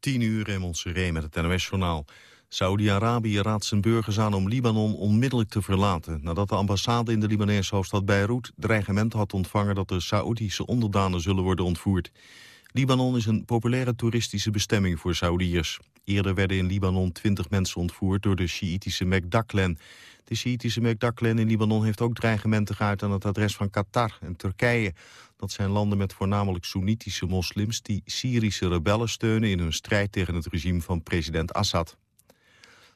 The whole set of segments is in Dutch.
10 uur Raymond Seré met het NOS-journaal. Saudi-Arabië raadt zijn burgers aan om Libanon onmiddellijk te verlaten... nadat de ambassade in de Libanese hoofdstad Beirut dreigement had ontvangen... dat de Saoedische onderdanen zullen worden ontvoerd. Libanon is een populaire toeristische bestemming voor Saoediërs. Eerder werden in Libanon 20 mensen ontvoerd door de Sjiïtische Mekdaklen. De Sjiïtische Mekdaklen in Libanon heeft ook dreigementen geuit... aan het adres van Qatar en Turkije. Dat zijn landen met voornamelijk Soenitische moslims... die Syrische rebellen steunen in hun strijd tegen het regime van president Assad.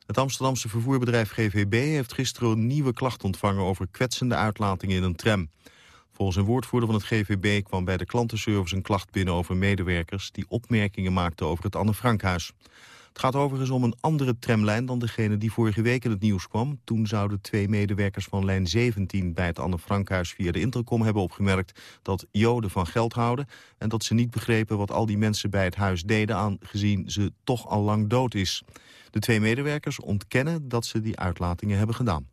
Het Amsterdamse vervoerbedrijf GVB heeft gisteren een nieuwe klacht ontvangen... over kwetsende uitlatingen in een tram. Volgens een woordvoerder van het GVB kwam bij de klantenservice een klacht binnen over medewerkers... die opmerkingen maakten over het Anne Frankhuis. Het gaat overigens om een andere tramlijn dan degene die vorige week in het nieuws kwam. Toen zouden twee medewerkers van lijn 17 bij het Anne Frankhuis via de intercom hebben opgemerkt dat Joden van geld houden en dat ze niet begrepen wat al die mensen bij het huis deden aangezien ze toch al lang dood is. De twee medewerkers ontkennen dat ze die uitlatingen hebben gedaan.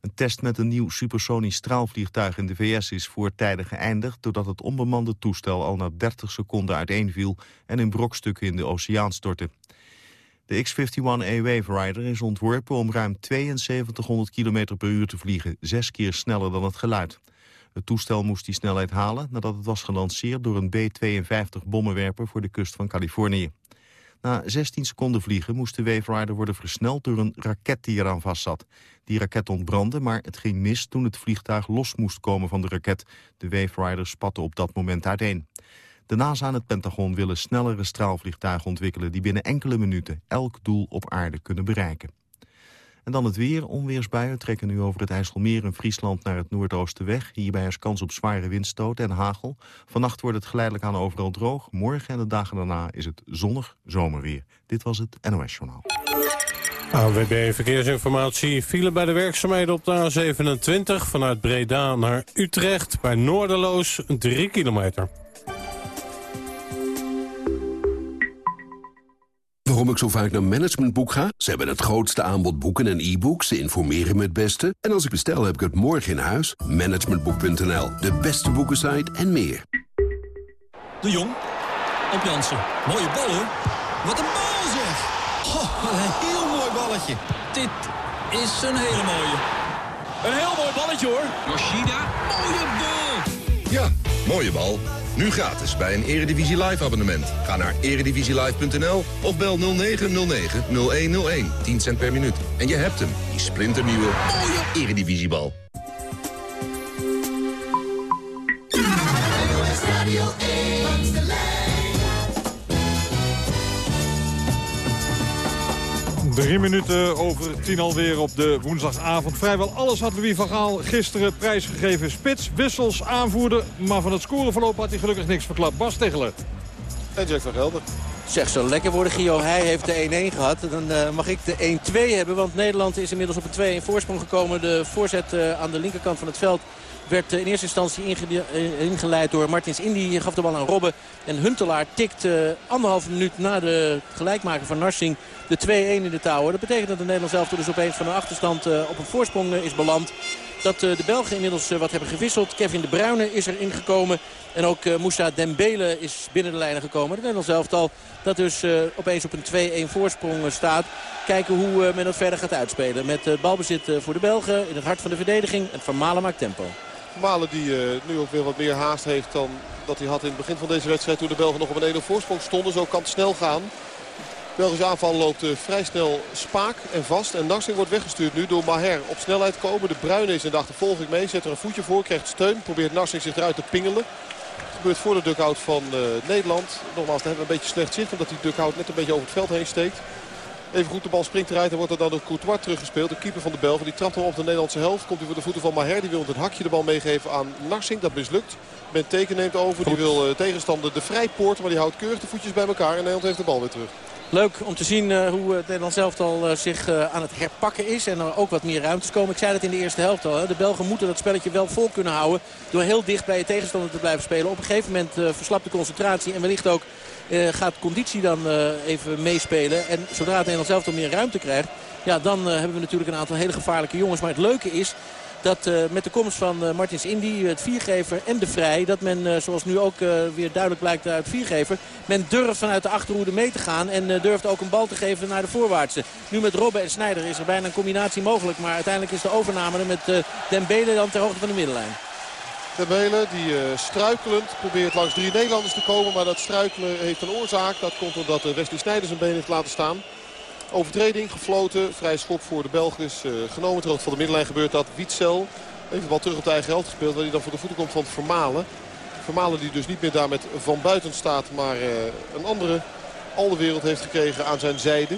Een test met een nieuw supersonisch straalvliegtuig in de VS is voortijdig geëindigd... doordat het onbemande toestel al na 30 seconden uiteenviel... en in brokstukken in de oceaan stortte. De X-51A Wave Rider is ontworpen om ruim 7200 km per uur te vliegen... zes keer sneller dan het geluid. Het toestel moest die snelheid halen nadat het was gelanceerd... door een B-52 bommenwerper voor de kust van Californië. Na 16 seconden vliegen moest de Wave Rider worden versneld door een raket die eraan vastzat. Die raket ontbrandde, maar het ging mis toen het vliegtuig los moest komen van de raket. De Wave Rider spatte op dat moment uiteen. De NASA en het Pentagon willen snellere straalvliegtuigen ontwikkelen... die binnen enkele minuten elk doel op aarde kunnen bereiken. En dan het weer. Onweersbuien trekken nu over het IJsselmeer en Friesland naar het noordoosten weg. Hierbij is kans op zware windstoten en hagel. Vannacht wordt het geleidelijk aan overal droog. Morgen en de dagen daarna is het zonnig zomerweer. Dit was het NOS Journaal. ANWB Verkeersinformatie file bij de werkzaamheden op de A27... vanuit Breda naar Utrecht bij Noorderloos 3 kilometer. Waarom ik zo vaak naar Managementboek ga? Ze hebben het grootste aanbod boeken en e-books. Ze informeren me het beste. En als ik bestel, heb ik het morgen in huis. Managementboek.nl, de beste boekensite en meer. De Jong, op Jansen. Mooie bal, hoor. Wat een bal, zeg. Oh, wat een heel mooi balletje. Dit is een hele mooie. Een heel mooi balletje, hoor. Yoshida, mooie bal. Ja, mooie bal. Nu gratis bij een Eredivisie Live abonnement. Ga naar eredivisielive.nl of bel 0909-0101. 10 cent per minuut. En je hebt hem, die splinternieuwe mooie Eredivisiebal. Drie minuten over tien alweer op de woensdagavond. Vrijwel alles had Louis van Gaal gisteren prijsgegeven. Spits, wissels, aanvoerder. Maar van het scoreverloop had hij gelukkig niks verklapt. Bas Tegeler. En Jack van Gelder. Zeg zo lekker worden, Gio. Hij heeft de 1-1 gehad. Dan uh, mag ik de 1-2 hebben. Want Nederland is inmiddels op een 2-1 voorsprong gekomen. De voorzet uh, aan de linkerkant van het veld werd in eerste instantie ingeleid door Martins Indy. Gaf de bal aan Robben. En Huntelaar tikt uh, anderhalve minuut na de gelijkmaker van Narsing de 2-1 in de touwen. Dat betekent dat de Nederlands elftal dus opeens van een achterstand op een voorsprong is beland. Dat de Belgen inmiddels wat hebben gewisseld. Kevin De Bruyne is er ingekomen. En ook Moussa Dembele is binnen de lijnen gekomen. Het Nederlands elftal dat dus opeens op een 2-1 voorsprong staat. Kijken hoe men dat verder gaat uitspelen. Met het balbezit voor de Belgen in het hart van de verdediging. En Van Malen maakt tempo. Malen die nu ook weer wat meer haast heeft dan dat hij had in het begin van deze wedstrijd. Toen de Belgen nog op een 1-0 voorsprong stonden. Zo kan het snel gaan. De Belgische aanval loopt vrij snel spaak en vast. En Narsing wordt weggestuurd nu door Maher. Op snelheid komen. De Bruyne is in de achtervolging mee. Zet er een voetje voor. Krijgt steun. Probeert Narsing zich eruit te pingelen gebeurt voor de dugout van uh, Nederland. Nogmaals, daar hebben we een beetje slecht zicht. Omdat die dugout net een beetje over het veld heen steekt. Even goed, de bal springt eruit en wordt er dan door Courtois teruggespeeld. De keeper van de Belgen, die trapt hem op de Nederlandse helft. Komt hij voor de voeten van Maher. Die wil een hakje de bal meegeven aan Narsing. Dat mislukt. Ben Teken neemt over. Die wil uh, tegenstander de vrijpoort. Maar die houdt keurig de voetjes bij elkaar. En Nederland heeft de bal weer terug. Leuk om te zien uh, hoe het Nederlands elftal uh, zich aan het herpakken is. En er ook wat meer ruimtes komen. Ik zei het in de eerste helft al. Hè. De Belgen moeten dat spelletje wel vol kunnen houden. Door heel dicht bij je tegenstander te blijven spelen. Op een gegeven moment verslapt de concentratie. En wellicht ook gaat conditie dan even meespelen. En zodra het Nederlands elftal meer ruimte krijgt. Ja, dan hebben we natuurlijk een aantal hele gevaarlijke jongens. Maar het leuke is dat met de komst van uh, Martins Indy, het viergever en de vrij... dat men, zoals nu ook weer duidelijk blijkt uit viergever... men durft vanuit de achterhoede mee te gaan en durft ook een bal te geven naar de voorwaartse. Nu met Robben en Snijder is er bijna een combinatie mogelijk... maar uiteindelijk is de overname met Dembele dan ter hoogte van de middenlijn. Dembele die struikelend probeert langs drie Nederlanders te komen... maar dat struikelen heeft een oorzaak. Dat komt omdat Wesley Snijder zijn been heeft laten staan. Overtreding gefloten. Vrij schop voor de Belgers. Uh, genomen terug van de middenlijn gebeurt dat. Wietzel even wat terug op de eigen helft gespeeld. Waar hij dan voor de voeten komt van Vermalen. Vermalen die dus niet meer daar met Van Buiten staat. Maar uh, een andere al de wereld heeft gekregen aan zijn zijde.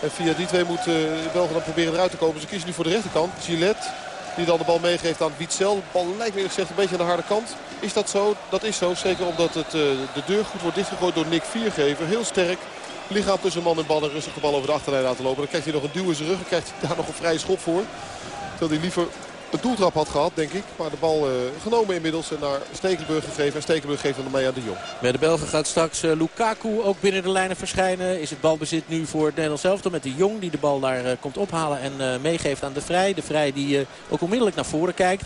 En via die twee moet uh, Belgen dan proberen eruit te komen. Ze kiezen nu voor de rechterkant. Gillette die dan de bal meegeeft aan Wietzel. De bal lijkt me gezegd een beetje aan de harde kant. Is dat zo? Dat is zo. Zeker omdat het, de deur goed wordt dichtgegooid door Nick Viergever. Heel sterk. Lichaam tussen man en bal en rustig de bal over de achterlijn laten lopen. Dan krijgt hij nog een duw in zijn rug. Dan krijgt hij daar nog een vrije schop voor. Terwijl hij liever een doeltrap had gehad, denk ik. Maar de bal uh, genomen inmiddels en naar Stekelenburg gegeven. En Stekelenburg geeft hem mee aan de Jong. Bij de Belgen gaat straks uh, Lukaku ook binnen de lijnen verschijnen. Is het balbezit nu voor het Nederlands elftal met de Jong. Die de bal daar uh, komt ophalen en meegeeft aan de Vrij. De Vrij die ook onmiddellijk naar voren kijkt.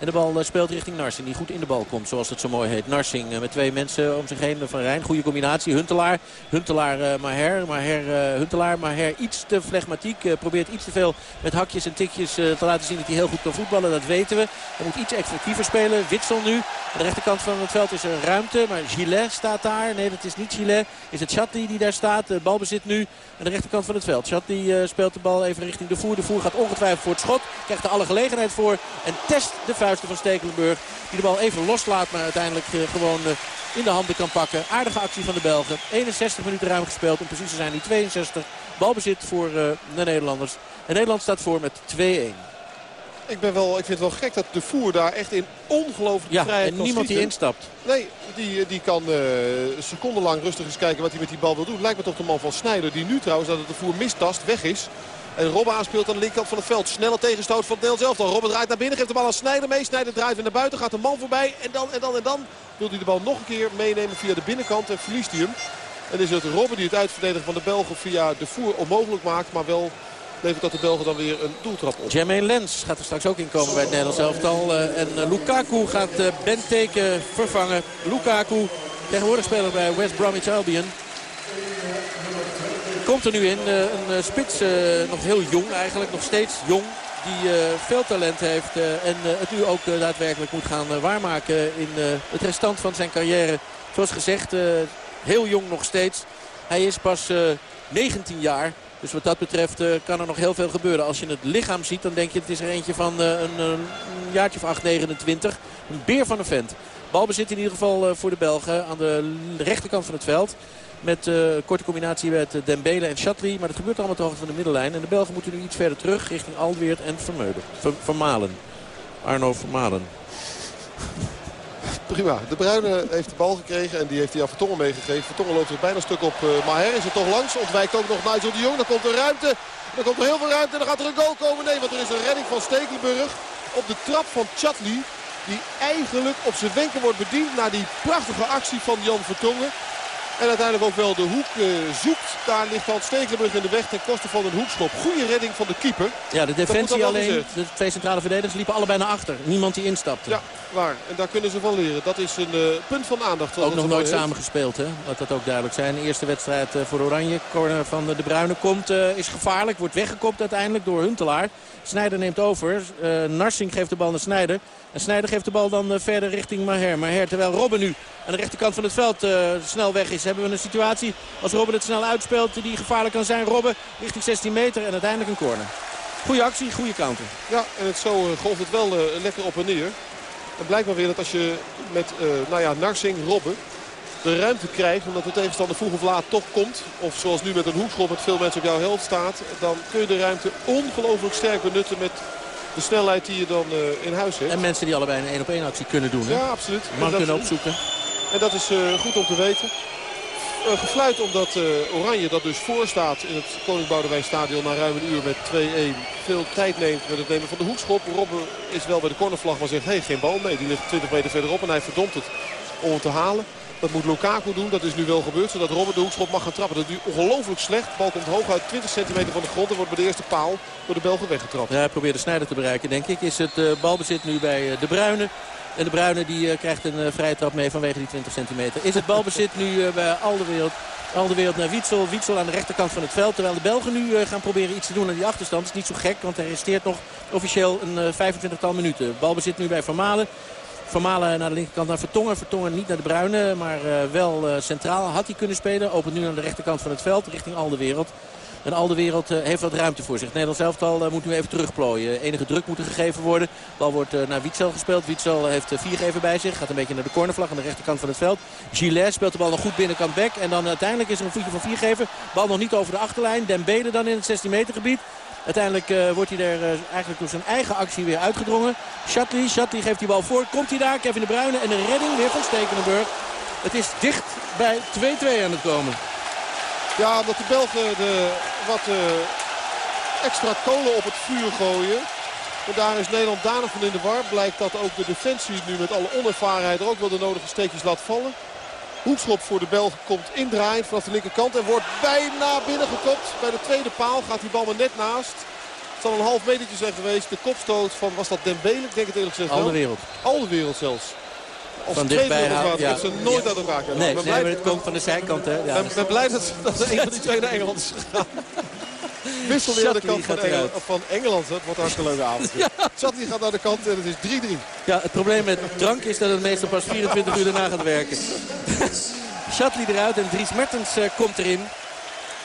En de bal eh, speelt richting Narsing die goed in de bal komt zoals het zo mooi heet. Narsing eh, met twee mensen om zich heen van Rijn. Goede combinatie. Huntelaar. Huntelaar uh, Maher. Maher Huntelaar. Maher iets te flegmatiek. Probeert iets te veel met hakjes en tikjes te laten zien dat hij heel goed kan voetballen. Dat weten we. Hij moet iets extractiever spelen. Witsel nu. Aan de rechterkant van het veld is er ruimte. Maar Gillet staat daar. Nee dat is niet Gillet. Is het Chatli die daar staat. De bal bezit nu aan de rechterkant van het veld. Chatli speelt de bal even richting de voer. De voer gaat ongetwijfeld voor het schot. Krijgt er alle gelegenheid voor. En test de vuisten van Stekelenburg. Die de bal even loslaat, maar uiteindelijk uh, gewoon uh, in de handen kan pakken. Aardige actie van de Belgen. 61 minuten ruim gespeeld. Om precies te zijn die 62. Balbezit voor uh, de Nederlanders. En Nederland staat voor met 2-1. Ik, ben wel, ik vind het wel gek dat de voer daar echt in ongelooflijk ja, vrijheid en niemand die instapt. Nee, die, die kan uh, secondenlang rustig eens kijken wat hij met die bal wil doen. Lijkt me toch de man van Snijder die nu trouwens dat het de voer mistast weg is. En Robben aanspeelt aan de linkerkant van het veld. Snelle tegenstoot van Del zelf. Robben draait naar binnen, geeft de bal aan Snijder mee. Snijder draait weer naar buiten, gaat de man voorbij. En dan, en dan, en dan wil hij de bal nog een keer meenemen via de binnenkant en verliest hij hem. En is het Robben die het uitverdedigen van de Belgen via de voer onmogelijk maakt. Maar wel levert dat de Belgen dan weer een doeltrap op. Jermaine Lens gaat er straks ook in komen bij het Nederlands elftal. Eh, en eh, Lukaku gaat uh, Benteke vervangen. Lukaku, tegenwoordig speler bij West Bromwich Albion komt er nu in. Eh, een eh, spits, eh, nog heel jong eigenlijk, nog steeds jong. Die veel talent heeft en het nu ook daadwerkelijk moet gaan waarmaken in het restant van zijn carrière. Zoals gezegd, heel jong nog steeds. Hij is pas 19 jaar. Dus wat dat betreft kan er nog heel veel gebeuren. Als je het lichaam ziet, dan denk je het is er eentje van een, een, jaartje of 8, 29. Een beer van een vent. Balbezit in ieder geval voor de Belgen aan de rechterkant van het veld. Met uh, korte combinatie met uh, Dembele en Chatli. Maar dat gebeurt allemaal ter van de middenlijn. En de Belgen moeten nu iets verder terug richting Alweert en Vermeulen. Ver, Vermalen. Arno Vermalen. Prima. De Bruyne heeft de bal gekregen en die heeft hij aan Vertongen meegegeven. Vertongen loopt er bijna stuk op uh, Maher. Is er toch langs. Ontwijkt ook nog Nigel de Jong. Dan komt er ruimte. Dan komt er heel veel ruimte. En dan gaat er een goal komen. Nee, want er is een redding van Stekelenburg op de trap van Chatli. Die eigenlijk op zijn wenken wordt bediend naar die prachtige actie van Jan Vertongen. En uiteindelijk ook wel de hoek uh, zoekt. Daar ligt Hans Stekelenburg in de weg ten koste van een hoekschop. Goede redding van de keeper. Ja, de defensie alleen, de twee centrale verdedigers liepen allebei naar achter. Niemand die instapte. Ja, waar. En daar kunnen ze van leren. Dat is een uh, punt van aandacht. Ook nog nooit samen gespeeld, hè? Laat dat ook duidelijk zijn. De eerste wedstrijd uh, voor Oranje. Corner van De Bruyne komt, is gevaarlijk. Wordt weggekopt uiteindelijk door Huntelaar. Snijder neemt over. Narsing geeft de bal naar Snijder. En Snijder geeft de bal dan verder richting Maher. Maher terwijl Robben nu aan de rechterkant van het veld snel weg is hebben we een situatie als Robben het snel uitspeelt die gevaarlijk kan zijn. Robben richting 16 meter en uiteindelijk een corner. Goede actie, goede counter. Ja, en het zo uh, golft het wel uh, lekker op en neer. En blijkt maar weer dat als je met uh, nou ja, Narsing, Robben de ruimte krijgt... omdat de tegenstander vroeg of laat toch komt... of zoals nu met een hoekschop met veel mensen op jouw helft staat... dan kun je de ruimte ongelooflijk sterk benutten met de snelheid die je dan in huis hebt. En mensen die allebei een 1 op 1 actie kunnen doen. Hè? Ja, absoluut. Man kunnen opzoeken. En dat is goed om te weten. Uh, gefluit omdat uh, Oranje dat dus voorstaat in het Koning Boudewijn stadion na ruim een uur met 2-1. Veel tijd neemt met het nemen van de hoekschop. Robben is wel bij de cornervlag maar zegt hey, geen bal mee. Die ligt 20 meter verderop en hij verdomt het om het te halen. Dat moet Lukaku doen. Dat is nu wel gebeurd. Zodat Robben de hoekschop mag gaan trappen. Dat is nu ongelooflijk slecht. De bal komt hoog uit 20 centimeter van de grond. En wordt bij de eerste paal door de Belgen weggetrapt. Ja, hij probeert de snijder te bereiken, denk ik. Is het uh, balbezit nu bij uh, De Bruyne. En De Bruyne die, uh, krijgt een vrije trap mee vanwege die 20 centimeter. Is het balbezit nu bij al wereld. Naar Wietsel. Wietsel aan de rechterkant van het veld. Terwijl de Belgen nu gaan proberen iets te doen aan die achterstand. Is niet zo gek, want er resteert nog officieel een 25-tal minuten. Balbezit nu bij Vermalen. Vermalen naar de linkerkant naar Vertongen. Vertongen niet naar de Bruine, maar wel centraal. Had hij kunnen spelen. Opent nu aan de rechterkant van het veld richting al de wereld. En al de wereld uh, heeft wat ruimte voor zich. Nederland zelf al moet nu even terugplooien. Enige druk moet er gegeven worden. De bal wordt naar Wietzel gespeeld. Wietzel heeft viergever bij zich. Gaat een beetje naar de cornervlag aan de rechterkant van het veld. Gilles speelt de bal nog goed binnenkant back. En dan uiteindelijk is er een voetje van viergever. Bal nog niet over de achterlijn. Dembele dan in het 16 meter gebied. Uiteindelijk wordt hij er eigenlijk door zijn eigen actie weer uitgedrongen. Shatley, Shatley geeft die bal voor. Komt hij daar, Kevin de Bruyne. En een redding weer van Stekenenburg. Het is dicht bij 2-2 aan het komen. Ja, omdat de Belgen de, wat uh, extra kolen op het vuur gooien. En daar is Nederland danig van in de war. Blijkt dat ook de defensie nu met alle onervarenheid er ook wel de nodige steekjes laat vallen. Hoekschop voor de Belgen komt indraaiend vanaf de linkerkant. En wordt bijna binnengekopt. Bij de tweede paal gaat die bal maar net naast. Het zal een half metertje zijn geweest. De kopstoot van, was dat Dembele? Ik denk het eerlijk gezegd Al de wereld. Al de wereld zelfs. Van dichtbij houden. Ja. ze nooit uit elkaar kunnen. Nee, nee maar het komt van de zijkant. Hè? Ja, ben, ben blij dat, dat een van die twee naar Engeland is gegaan. Wissel weer de kant van Engeland, van Engeland. Het wordt een hartstikke leuke avond. ja. Gaat naar de kant en het is 3-3. Ja, het probleem met drank is dat het meestal pas 24 uur daarna gaat werken. Shatley eruit en Dries Mertens uh, komt erin.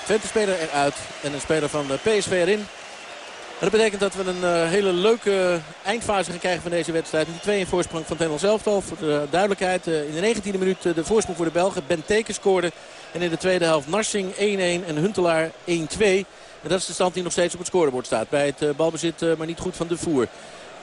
Twente-speler eruit en een speler van de PSV erin. Dat betekent dat we een uh, hele leuke eindfase gaan krijgen van deze wedstrijd. Met 2 in voorsprong van Tenel zelftal. Voor de duidelijkheid, uh, in de 19e minuut de voorsprong voor de Belgen. Ben Teken scoorde. En in de tweede helft Narsing 1-1 en Huntelaar 1-2. En dat is de stand die nog steeds op het scorebord staat. Bij het balbezit maar niet goed van de voer.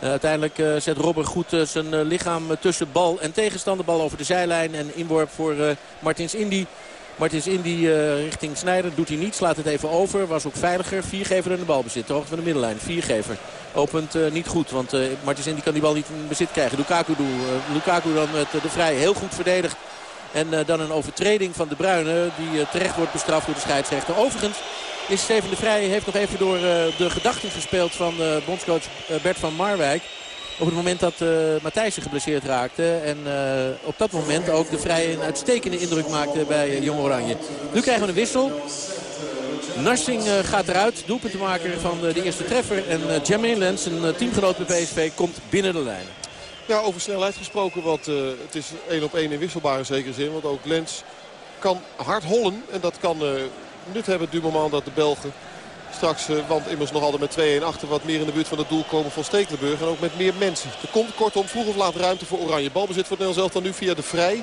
Uiteindelijk zet Robber goed zijn lichaam tussen bal en tegenstander. Bal over de zijlijn en inworp voor Martins Indy. Martins Indy richting Snijder doet hij niet. Slaat het even over. Was ook veiliger. Viergever in de balbezit. De hoogte van de middenlijn. Viergever. Opent niet goed. Want Martins Indy kan die bal niet in bezit krijgen. Lukaku, doe, Lukaku dan met de vrij heel goed verdedigd. En dan een overtreding van de Bruyne. Die terecht wordt bestraft door de scheidsrechter. Overigens is Steven de Vrij heeft nog even door uh, de gedachten gespeeld van uh, bondscoach uh, Bert van Marwijk. Op het moment dat uh, Matthijssen geblesseerd raakte. En op dat moment ook de Vrij een uitstekende indruk maakte bij Jong Oranje. Nu krijgen we een wissel. Narsing gaat eruit. Doelpuntenmaker van de eerste treffer. En uh, Lens, een teamgenoot bij PSV, komt binnen de lijnen. Ja, over snelheid gesproken. Want het is één op één in wisselbare zekere zin. Want ook Lens kan hard hollen. En dat kan nut hebben du moment dat de Belgen straks, uh, want immers nog altijd met 2-1 achter... wat meer in de buurt van het doel komen van Stekelenburg. En ook met meer mensen. Er komt kortom vroeg of laat ruimte voor Oranje. Balbezit voor Nederland zelf dan nu via de Vrij.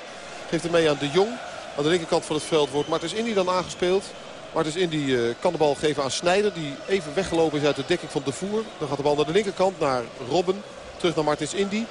Geeft hem mee aan de Jong. Aan de linkerkant van het veld wordt Martens Indy dan aangespeeld. Martens Indy uh, kan de bal geven aan Snijder. Die even weggelopen is uit de dekking van de voer. Dan gaat de bal naar de linkerkant naar Robben. Terug naar Martens Indy.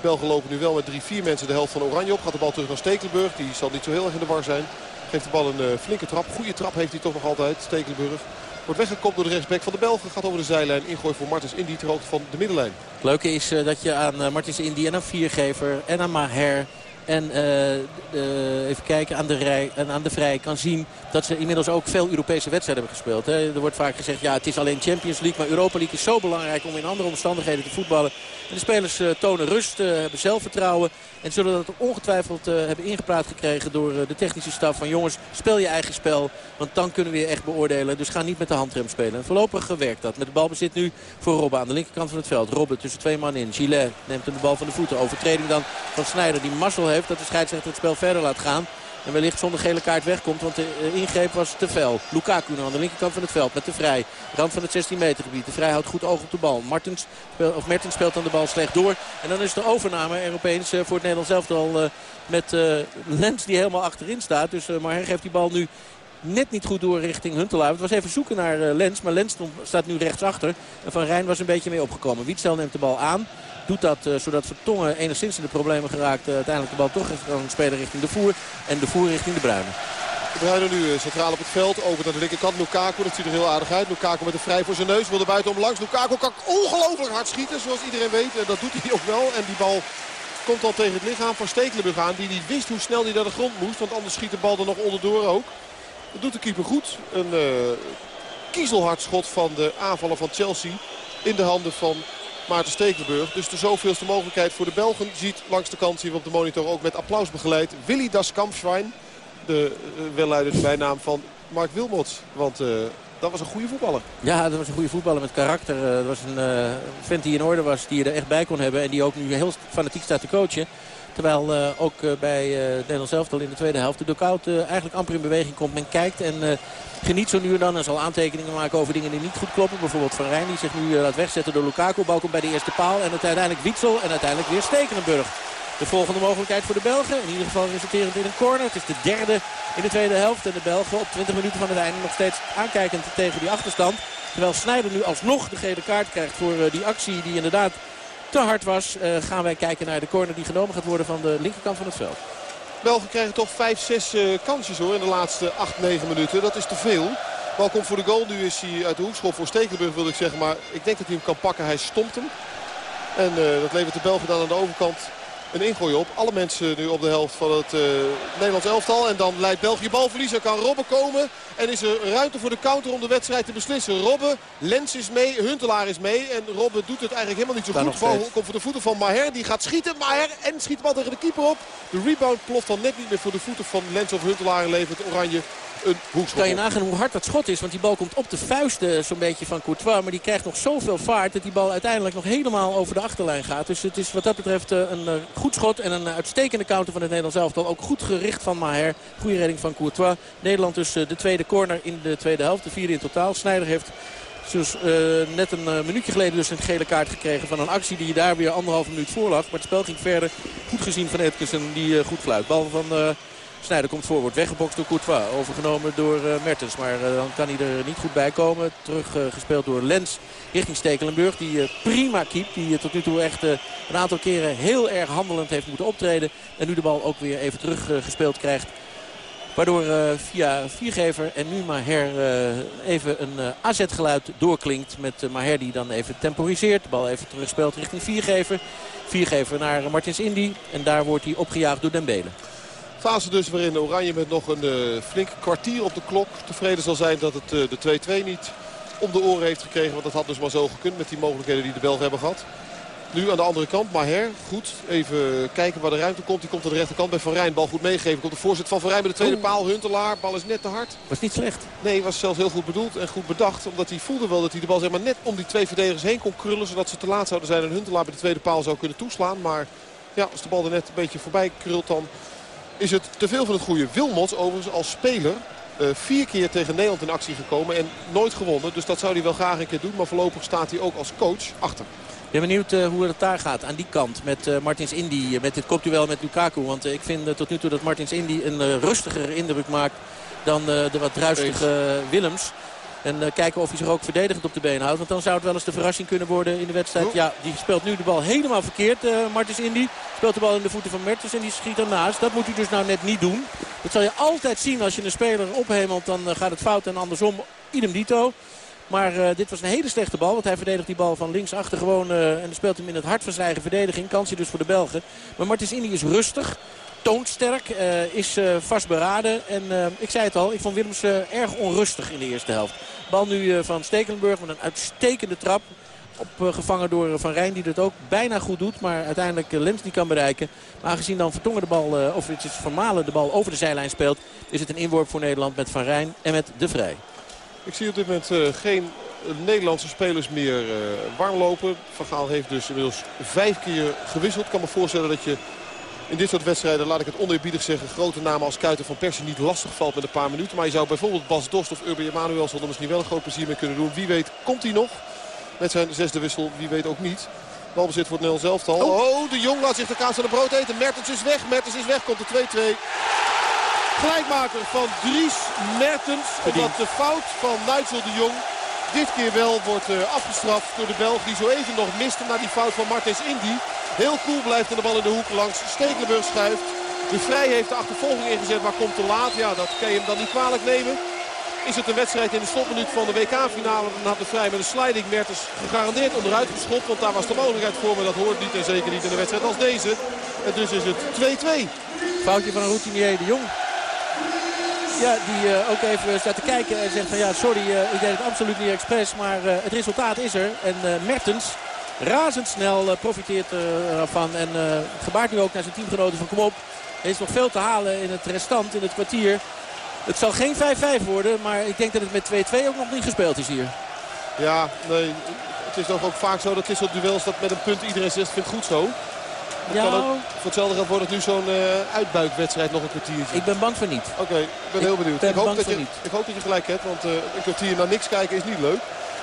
Belgen lopen nu wel met drie, vier mensen de helft van Oranje op. Gaat de bal terug naar Stekelenburg. Die zal niet zo heel erg in de war zijn. Geeft de bal een uh, flinke trap. Goede trap heeft hij toch nog altijd. Stekelenburg. Wordt weggekopt door de rechtsback van de Belgen. Gaat over de zijlijn. Ingooi voor Martens Indy ter van de middenlijn. Het leuke is uh, dat je aan uh, Martens Indy en aan Viergever en aan Maher... En uh, even kijken, aan de, rij, en aan de Vrij kan zien dat ze inmiddels ook veel Europese wedstrijden hebben gespeeld. Hè. Er wordt vaak gezegd, ja het is alleen Champions League. Maar Europa League is zo belangrijk om in andere omstandigheden te voetballen. En de spelers uh, tonen rust, hebben zelfvertrouwen. En zullen dat ongetwijfeld hebben ingepraat gekregen door de technische staf. Van jongens, speel je eigen spel. Want dan kunnen we je echt beoordelen. Dus ga niet met de handrem spelen. En voorlopig gewerkt dat. Met de balbezit nu voor Robben aan de linkerkant van het veld. Robben tussen twee man in. Gillet neemt hem de bal van de voeten. Overtreding dan van Snijder die mazzel heeft dat de scheidsrechter het spel verder laat gaan. En wellicht zonder gele kaart wegkomt. Want de ingreep was te fel. Lukaku nu aan de linkerkant van het veld met de Vrij. Rand van het 16 meter gebied. De Vrij houdt goed oog op de bal. Martens, of Mertens speelt dan de bal slecht door. En dan is de overname er opeens voor het Nederlands elftal met uh, Lens die helemaal achterin staat. Dus maar hij geeft die bal nu net niet goed door richting Huntelaar. Het was even zoeken naar Lens, maar Lens staat nu rechtsachter. En Van Rijn was een beetje mee opgekomen. Wietsel neemt de bal aan. Doet dat uh, zodat Vertongen enigszins in de problemen geraakt. Uh, uiteindelijk de bal toch kan spelen richting de voer. En de voer richting de Bruine. De Bruyne nu centraal op het veld. Over naar de linkerkant. Lukaku, dat ziet er heel aardig uit. Lukaku met een vrij voor zijn neus. Wil er buitenom langs. Lukaku kan ongelooflijk hard schieten, zoals iedereen weet. En dat doet hij ook wel. En die bal komt al tegen het lichaam van Stekelenburg aan. Die niet wist hoe snel hij naar de grond moest. Want anders schiet de bal er nog onderdoor ook. Dat doet de keeper goed. Een uh, kiezelhard schot van de aanvaller van Chelsea. In de handen van Maarten Stekelenburg. Dus de zoveelste mogelijkheid voor de Belgen. Ziet langs de kant we op de monitor ook met applaus begeleid. Willy das Kampschwein. De uh, welluidende bijnaam van Mark Wilmots. Want uh, dat was een goede voetballer. Ja, dat was een goede voetballer met karakter. Uh, dat was een uh, vent die in orde was, die je er echt bij kon hebben. En die ook nu heel fanatiek staat te coachen. Terwijl uh, ook bij uh, Nederland zelf al in de tweede helft de dugout eigenlijk amper in beweging komt. Men kijkt en geniet zo nu en dan en zal aantekeningen maken over dingen die niet goed kloppen. Bijvoorbeeld Van Rijn die zich nu laat wegzetten door Lukaku. Bal komt bij de eerste paal en het uiteindelijk Wietsel en uiteindelijk weer Stekenenburg. De volgende mogelijkheid voor de Belgen. In ieder geval resulterend in een corner. Het is de derde in de tweede helft. En de Belgen op 20 minuten van het einde nog steeds aankijkend tegen die achterstand. Terwijl Snijder nu alsnog de gele kaart krijgt voor die actie die inderdaad te hard was. Uh, gaan wij kijken naar de corner die genomen gaat worden van de linkerkant van het veld. Belgen krijgen toch 5, 6 uh, kansjes hoor in de laatste 8, 9 minuten. Dat is te veel. Bal komt voor de goal. Nu is hij uit de hoekschop voor Stekelenburg wil ik zeggen. Maar ik denk dat hij hem kan pakken. Hij stomt hem. En uh, dat levert de Belgen dan aan de overkant een ingooi op. Alle mensen nu op de helft van het uh, Nederlands elftal. En dan leidt België balverlies. Er kan Robben komen. En is er ruimte voor de counter om de wedstrijd te beslissen. Robben, Lens is mee, Huntelaar is mee. En Robben doet het eigenlijk helemaal niet zo Daar goed. Bal komt voor de voeten van Maher. Die gaat schieten. Maher en schiet bal tegen de keeper op. De rebound ploft dan net niet meer voor de voeten van Lens of Huntelaar. En levert Oranje een hoekschop Kan je nagaan hoe hard dat schot is. Want die bal komt op de vuisten zo'n beetje van Courtois. Maar die krijgt nog zoveel vaart dat die bal uiteindelijk nog helemaal over de achterlijn gaat. Dus het is wat dat betreft uh, een uh, goed schot en een uitstekende counter van het Nederlands elftal. Ook goed gericht van Maher. Goede redding van Courtois. Nederland dus uh, de tweede corner in de tweede helft. De vierde in totaal. Snijder heeft dus net een minuutje geleden dus een gele kaart gekregen van een actie die daar weer anderhalve minuut voor lag. Maar het spel ging verder. Goed gezien van Edkensen die goed fluit. Bal van... Snijder komt voor, wordt weggebokst door Courtois. Overgenomen door uh, Mertens. Maar uh, dan kan hij er niet goed bij komen. Terug uh, gespeeld door Lens richting Stekelenburg. Die prima keept. Die tot nu toe echt een aantal keren heel erg handelend heeft moeten optreden. En nu de bal ook weer even terug gespeeld krijgt. Waardoor via viergever en nu Maher even een AZ-geluid doorklinkt. Met Maher die dan even temporiseert. De bal even terugspeelt richting viergever. Viergever naar Martins Indy. En daar wordt hij opgejaagd door Dembele. Fase dus waarin Oranje met nog een uh, flink kwartier op de klok tevreden zal zijn dat het uh, de 2-2 niet om de oren heeft gekregen. Want dat had dus maar zo gekund met die mogelijkheden die de Belgen hebben gehad. Nu aan de andere kant, Maher, goed. Even kijken waar de ruimte komt. Die komt aan de rechterkant bij Van Rijn. Bal goed meegegeven. Komt de voorzet van Van Rijn bij de tweede paal. Huntelaar, bal is net te hard. Was niet slecht. Nee, was zelfs heel goed bedoeld en goed bedacht. Omdat hij voelde wel dat hij de bal zeg maar, net om die twee verdedigers heen kon krullen. Zodat ze te laat zouden zijn en Huntelaar bij de tweede paal zou kunnen toeslaan. Maar ja, als de bal er net een beetje voorbij krult dan is het te veel van het goede. Wilmots overigens als speler uh, vier keer tegen Nederland in actie gekomen en nooit gewonnen. Dus dat zou hij wel graag een keer doen. Maar voorlopig staat hij ook als coach achter. Ik ben benieuwd uh, hoe het daar gaat aan die kant met uh, Martins Indy. Met dit kopduel met Lukaku. Want ik vind tot nu toe dat Martins Indy een rustiger indruk maakt dan de wat druistige Willems. En uh, kijken of hij zich ook verdedigend op de been houdt. Want dan zou het wel eens de verrassing kunnen worden in de wedstrijd. Ja, die speelt nu de bal helemaal verkeerd, uh, Martens Indy. Speelt de bal in de voeten van Mertens en die schiet ernaast. Dat moet hij dus nou net niet doen. Dat zal je altijd zien als je een speler ophemelt. Dan uh, gaat het fout en andersom idem dito. Maar uh, dit was een hele slechte bal. Want hij verdedigt die bal van links achter gewoon. Uh, en speelt hem in het hart van zijn eigen verdediging. Kansje dus voor de Belgen. Maar Martens Indy is rustig toonsterk, uh, is vastberaden. En ik zei het al, ik vond Willems erg onrustig in de eerste helft. Bal nu van Stekelenburg met een uitstekende trap. Opgevangen door Van Rijn die dat ook bijna goed doet. Maar uiteindelijk Lens niet kan bereiken. Maar aangezien dan Vertongen de bal, of het is de bal over de zijlijn speelt. Is het een inworp voor Nederland met Van Rijn en met De Vrij. Ik zie op dit moment geen Nederlandse spelers meer warm lopen. Van Gaal heeft dus inmiddels vijf keer gewisseld. Ik kan me voorstellen dat je in dit soort wedstrijden, laat ik het oneerbiedig zeggen... grote namen als Kuiter van Persie niet lastig valt met een paar minuten. Maar je zou bijvoorbeeld Bas Dost of Urban Emanuel... er misschien wel een groot plezier mee kunnen doen. Wie weet komt hij nog met zijn zesde wissel. Wie weet ook niet. Balbezit voor het Nederlands elftal. Oh. oh, de Jong laat zich de kaas aan de brood eten. Mertens is weg. Mertens is weg. Komt de 2-2. Gelijkmaker van Dries Mertens. Omdat de fout van Nigel de Jong dit keer wel wordt uh, afgestraft door de Belg. Die zo even nog miste na die fout van Martens Indy. Heel cool blijft de bal in de hoek langs. Stekelenburg schuift. De Vrij heeft de achtervolging ingezet, maar komt te laat. Ja, dat kan je hem dan niet kwalijk nemen. Is het een wedstrijd in de slotminuut van de WK-finale. Dan had de Vrij met een sliding Mertens gegarandeerd onderuit geschopt. Want daar was de mogelijkheid voor, maar dat hoort niet. En zeker niet in een wedstrijd als deze. En dus is het 2-2. Foutje van een routinier de Jong. Ja, die uh, ook even staat te kijken en zegt van ja, sorry, uh, ik deed het absoluut niet expres. Maar uh, het resultaat is er. En Mertens razendsnel profiteert ervan. En gebaart nu ook naar zijn teamgenoten van kom op. Er is nog veel te halen in het restant, in het kwartier. Het zal geen 5-5 worden, maar ik denk dat het met 2-2 ook nog niet gespeeld is hier. Ja, nee, het is toch ook vaak zo dat dit soort duels dat met een punt iedereen zegt vindt goed zo. Het ja. kan ook voor hetzelfde geld wordt het nu zo'n uh, uitbuikwedstrijd nog een kwartiertje. Ik ben bang voor niet. Oké, ik ben heel benieuwd. Ik, hoop dat je, ik hoop dat je gelijk hebt, want uh, een kwartier naar niks kijken is niet leuk.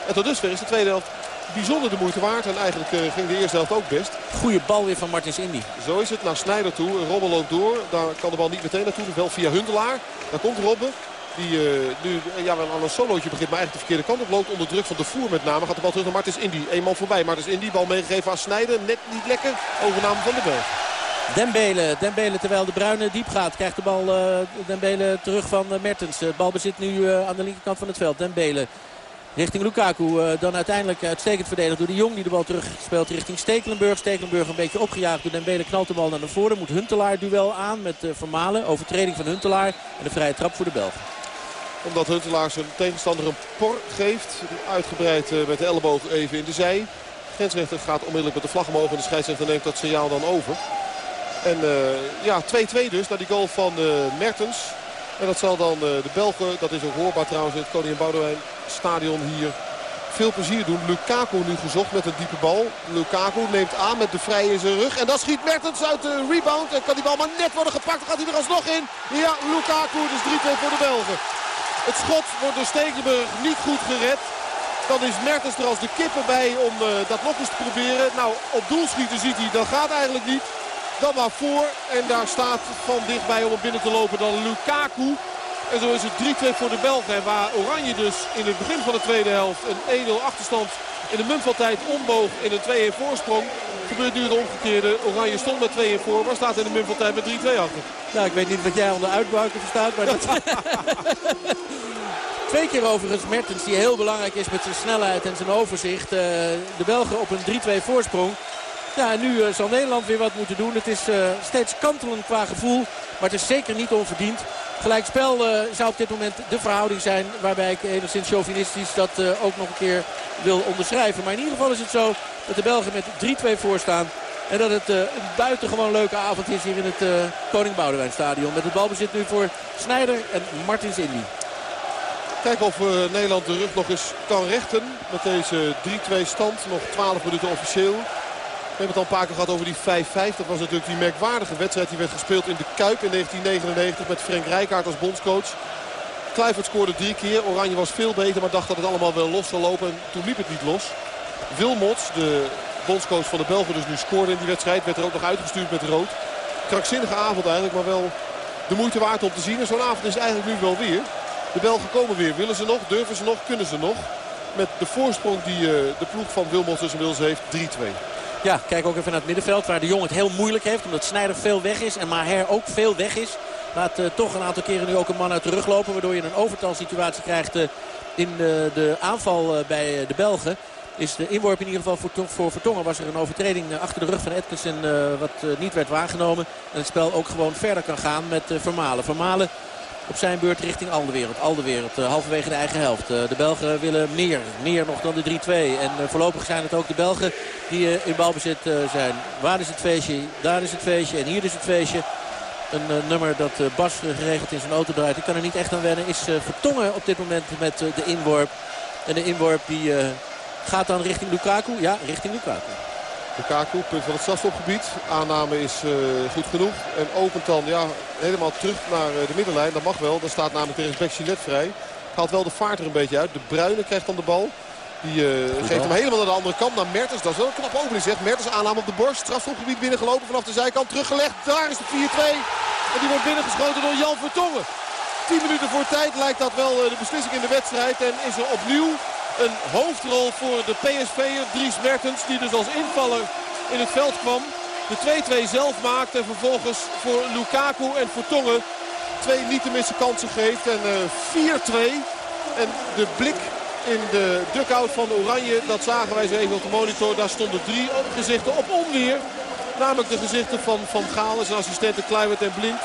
En tot dusver is de tweede helft bijzonder de moeite waard. En eigenlijk uh, ging de eerste helft ook best. Goede bal weer van Martins Indy. Zo is het. Naar Snijder toe. Robben loopt door. Daar kan de bal niet meteen naartoe. Wel via Huntelaar. Daar komt Robben. Die uh, nu ja, wel aan een solootje begint, maar eigenlijk de verkeerde kant op loopt. Onder druk van de voer met name. Gaat de bal terug naar Martins Indy. Man voorbij. Martins Indy, bal meegegeven aan Snijder. Net niet lekker. Overname van de Berg. Dembele, Dembele terwijl de Bruine diep gaat. Krijgt de bal uh, Dembele terug van uh, Mertens. De bal bezit nu aan de linkerkant van het veld. Dembele richting Lukaku. dan uiteindelijk uitstekend verdedigd door de Jong die de bal terug speelt richting Stekelenburg. Stekelenburg een beetje opgejaagd door Dembele knalt de bal naar voren. Moet Huntelaar duel aan met Vermalen. Overtreding van Huntelaar en een vrije trap voor de Belgen omdat Huntelaar zijn tegenstander een por geeft. Uitgebreid met de elleboog even in de zij. Grensrechter gaat onmiddellijk met de vlag omhoog. En de scheidsrechter neemt dat signaal dan over. En uh, ja, 2-2 dus naar die goal van uh, Mertens. En dat zal dan uh, de Belgen, dat is ook hoorbaar trouwens in het Boudewijn stadion hier, veel plezier doen. Lukaku nu gezocht met een diepe bal. Lukaku neemt aan met de vrije in zijn rug. En dan schiet Mertens uit de rebound. En kan die bal maar net worden gepakt. Dan gaat hij er alsnog in. Ja, Lukaku, dus 3-2 voor de Belgen. Het schot wordt door Stekelenburg niet goed gered. Dan is Mertens er als de kippen bij om uh, dat nog eens te proberen. Nou, op doel schieten ziet hij, dat gaat eigenlijk niet. Dan maar voor. En daar staat van dichtbij om hem binnen te lopen dan Lukaku. En zo is het 3-2 voor de Belgen. En waar Oranje dus in het begin van de tweede helft een 1-0 achterstand in de muntvaltijd omboog in een 2-1 voorsprong. Gebeurt nu het omgekeerde. Oranje stond met 2-1 voor, maar staat in de muntvaltijd met 3-2 achter. Nou, ik weet niet wat jij onder uitbuiken verstaat, maar dat... Twee keer overigens Mertens die heel belangrijk is met zijn snelheid en zijn overzicht. Uh, de Belgen op een 3-2 voorsprong. Ja, en nu uh, zal Nederland weer wat moeten doen. Het is uh, steeds kantelend qua gevoel. Maar het is zeker niet onverdiend. Gelijkspel uh, zou op dit moment de verhouding zijn. Waarbij ik enigszins chauvinistisch dat ook nog een keer wil onderschrijven. Maar in ieder geval is het zo dat de Belgen met 3-2 voorstaan. En dat het een buitengewoon leuke avond is hier in het Koning Boudewijn stadion. Met het balbezit nu voor Snijder en Martins Indy. Kijken of Nederland de rug nog eens kan rechten met deze 3-2 stand. Nog 12 minuten officieel. We hebben het al een paar keer gehad over die 5-5. Dat was natuurlijk die merkwaardige wedstrijd die werd gespeeld in de Kuip in 1999 met Frank Rijkaard als bondscoach. Kluivert scoorde drie keer. Oranje was veel beter, maar dacht dat het allemaal wel los zou lopen. En toen liep het niet los. Wilmots, de bondscoach van de Belgen, dus nu scoorde in die wedstrijd. Werd er ook nog uitgestuurd met rood. Krankzinnige avond eigenlijk, maar wel de moeite waard om te zien. En zo'n avond is eigenlijk nu wel weer. De Belgen komen weer. Willen ze nog? Durven ze nog? Kunnen ze nog? Met de voorsprong die uh, de ploeg van Wilmots tussen Wils heeft. 3-2. Ja, kijk ook even naar het middenveld waar de Jong het heel moeilijk heeft. Omdat Snijder veel weg is en Maher ook veel weg is. Laat uh, toch een aantal keren nu ook een man uit de rug lopen. Waardoor je een overtalsituatie krijgt uh, in uh, de aanval bij de Belgen. Is de inworp in ieder geval voor, voor Vertongen was er een overtreding achter de rug van Atkinson wat niet werd waargenomen. En het spel ook gewoon verder kan gaan met Vermalen. Vermalen op zijn beurt richting Aldewereld. Aldewereld uh, halverwege de eigen helft. Uh, de Belgen willen meer. Meer nog dan de 3-2. En uh, voorlopig zijn het ook de Belgen die in balbezit zijn. Waar is het feestje? Daar is het feestje. En hier is het feestje. Een nummer dat Bas geregeld in zijn auto draait. Ik kan er niet echt aan wennen. Is Vertongen op dit moment met de inworp. En de inworp die gaat dan richting Lukaku. Ja, richting Lukaku. Lukaku, punt van het strafstopgebied. Aanname is uh, goed genoeg. En opent dan ja, helemaal terug naar uh, de middenlijn. Dat mag wel. Daar staat namelijk tegen Bexilet vrij. Haalt wel de vaart er een beetje uit. De Bruine krijgt dan de bal. Die uh, geeft hem helemaal naar de andere kant. Naar Mertens. Dat is wel een knap opening zeg. Mertens aanname op de borst. Strafstopgebied binnengelopen vanaf de zijkant. Teruggelegd. Daar is de 4-2. En die wordt binnengeschoten door Jan Vertongen. 10 minuten voor tijd lijkt dat wel de beslissing in de wedstrijd. En is er opnieuw een hoofdrol voor de PSV'er Dries Mertens. Die dus als invaller in het veld kwam. De 2-2 zelf maakt en vervolgens voor Lukaku en Vertongen twee niet te missen kansen geeft. En uh, eh, 4-2. En de blik in de dugout van Oranje, dat zagen wij zo even op de monitor. Daar stonden drie gezichten op onweer. Namelijk de gezichten van Van Gaal zijn assistenten Kluivert en Blind.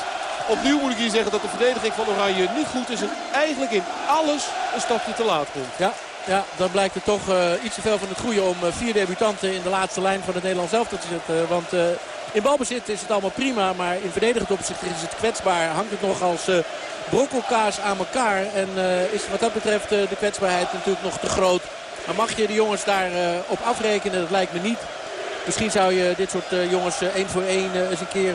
Opnieuw moet ik hier zeggen dat de verdediging van Oranje niet goed is. En eigenlijk in alles een stapje te laat komt. Ja, ja, dan blijkt het toch uh, iets te veel van het goede om uh, vier debutanten in de laatste lijn van het Nederlands elftal te zetten. Want uh, in balbezit is het allemaal prima, maar in verdedigend opzicht is het kwetsbaar. Hangt het nog als brokkelkaas aan elkaar. En is wat dat betreft de kwetsbaarheid natuurlijk nog te groot. Maar mag je de jongens daar op afrekenen? Dat lijkt me niet. Misschien zou je dit soort jongens één voor één eens een keer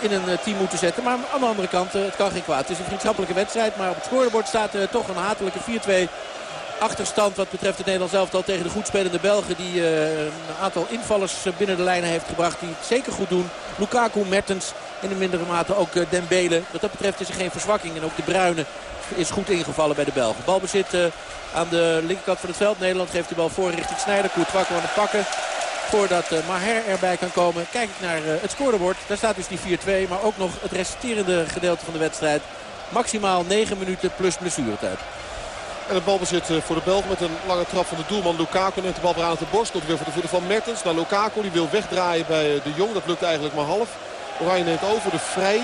in een team moeten zetten. Maar aan de andere kant, het kan geen kwaad. Het is een vriendschappelijke wedstrijd, maar op het scorebord staat toch een hatelijke 4-2 achterstand wat betreft het Nederlands elftal tegen de goed spelende Belgen. Die uh, een aantal invallers binnen de lijnen heeft gebracht die het zeker goed doen. Lukaku, Mertens in een mindere mate ook uh, Dembele. Wat dat betreft is er geen verzwakking. En ook de Bruine is goed ingevallen bij de Belgen. Balbezit uh, aan de linkerkant van het veld. Nederland geeft de bal voor richting Snijder. Courtois kan het pakken. Voordat Maher erbij kan komen. Kijk ik naar het scorebord. Daar staat dus die 4-2. Maar ook nog het resterende gedeelte van de wedstrijd. Maximaal 9 minuten plus blessuretijd. En het balbezit eh, voor de Belg met een lange trap van de doelman Lukaku. Neemt de bal weer aan de borst. Komt weer voor de voeten van Mertens. Naar Lukaku. Die wil wegdraaien bij eh, de Jong. Dat lukt eigenlijk maar half. Oranje neemt over. De Vrij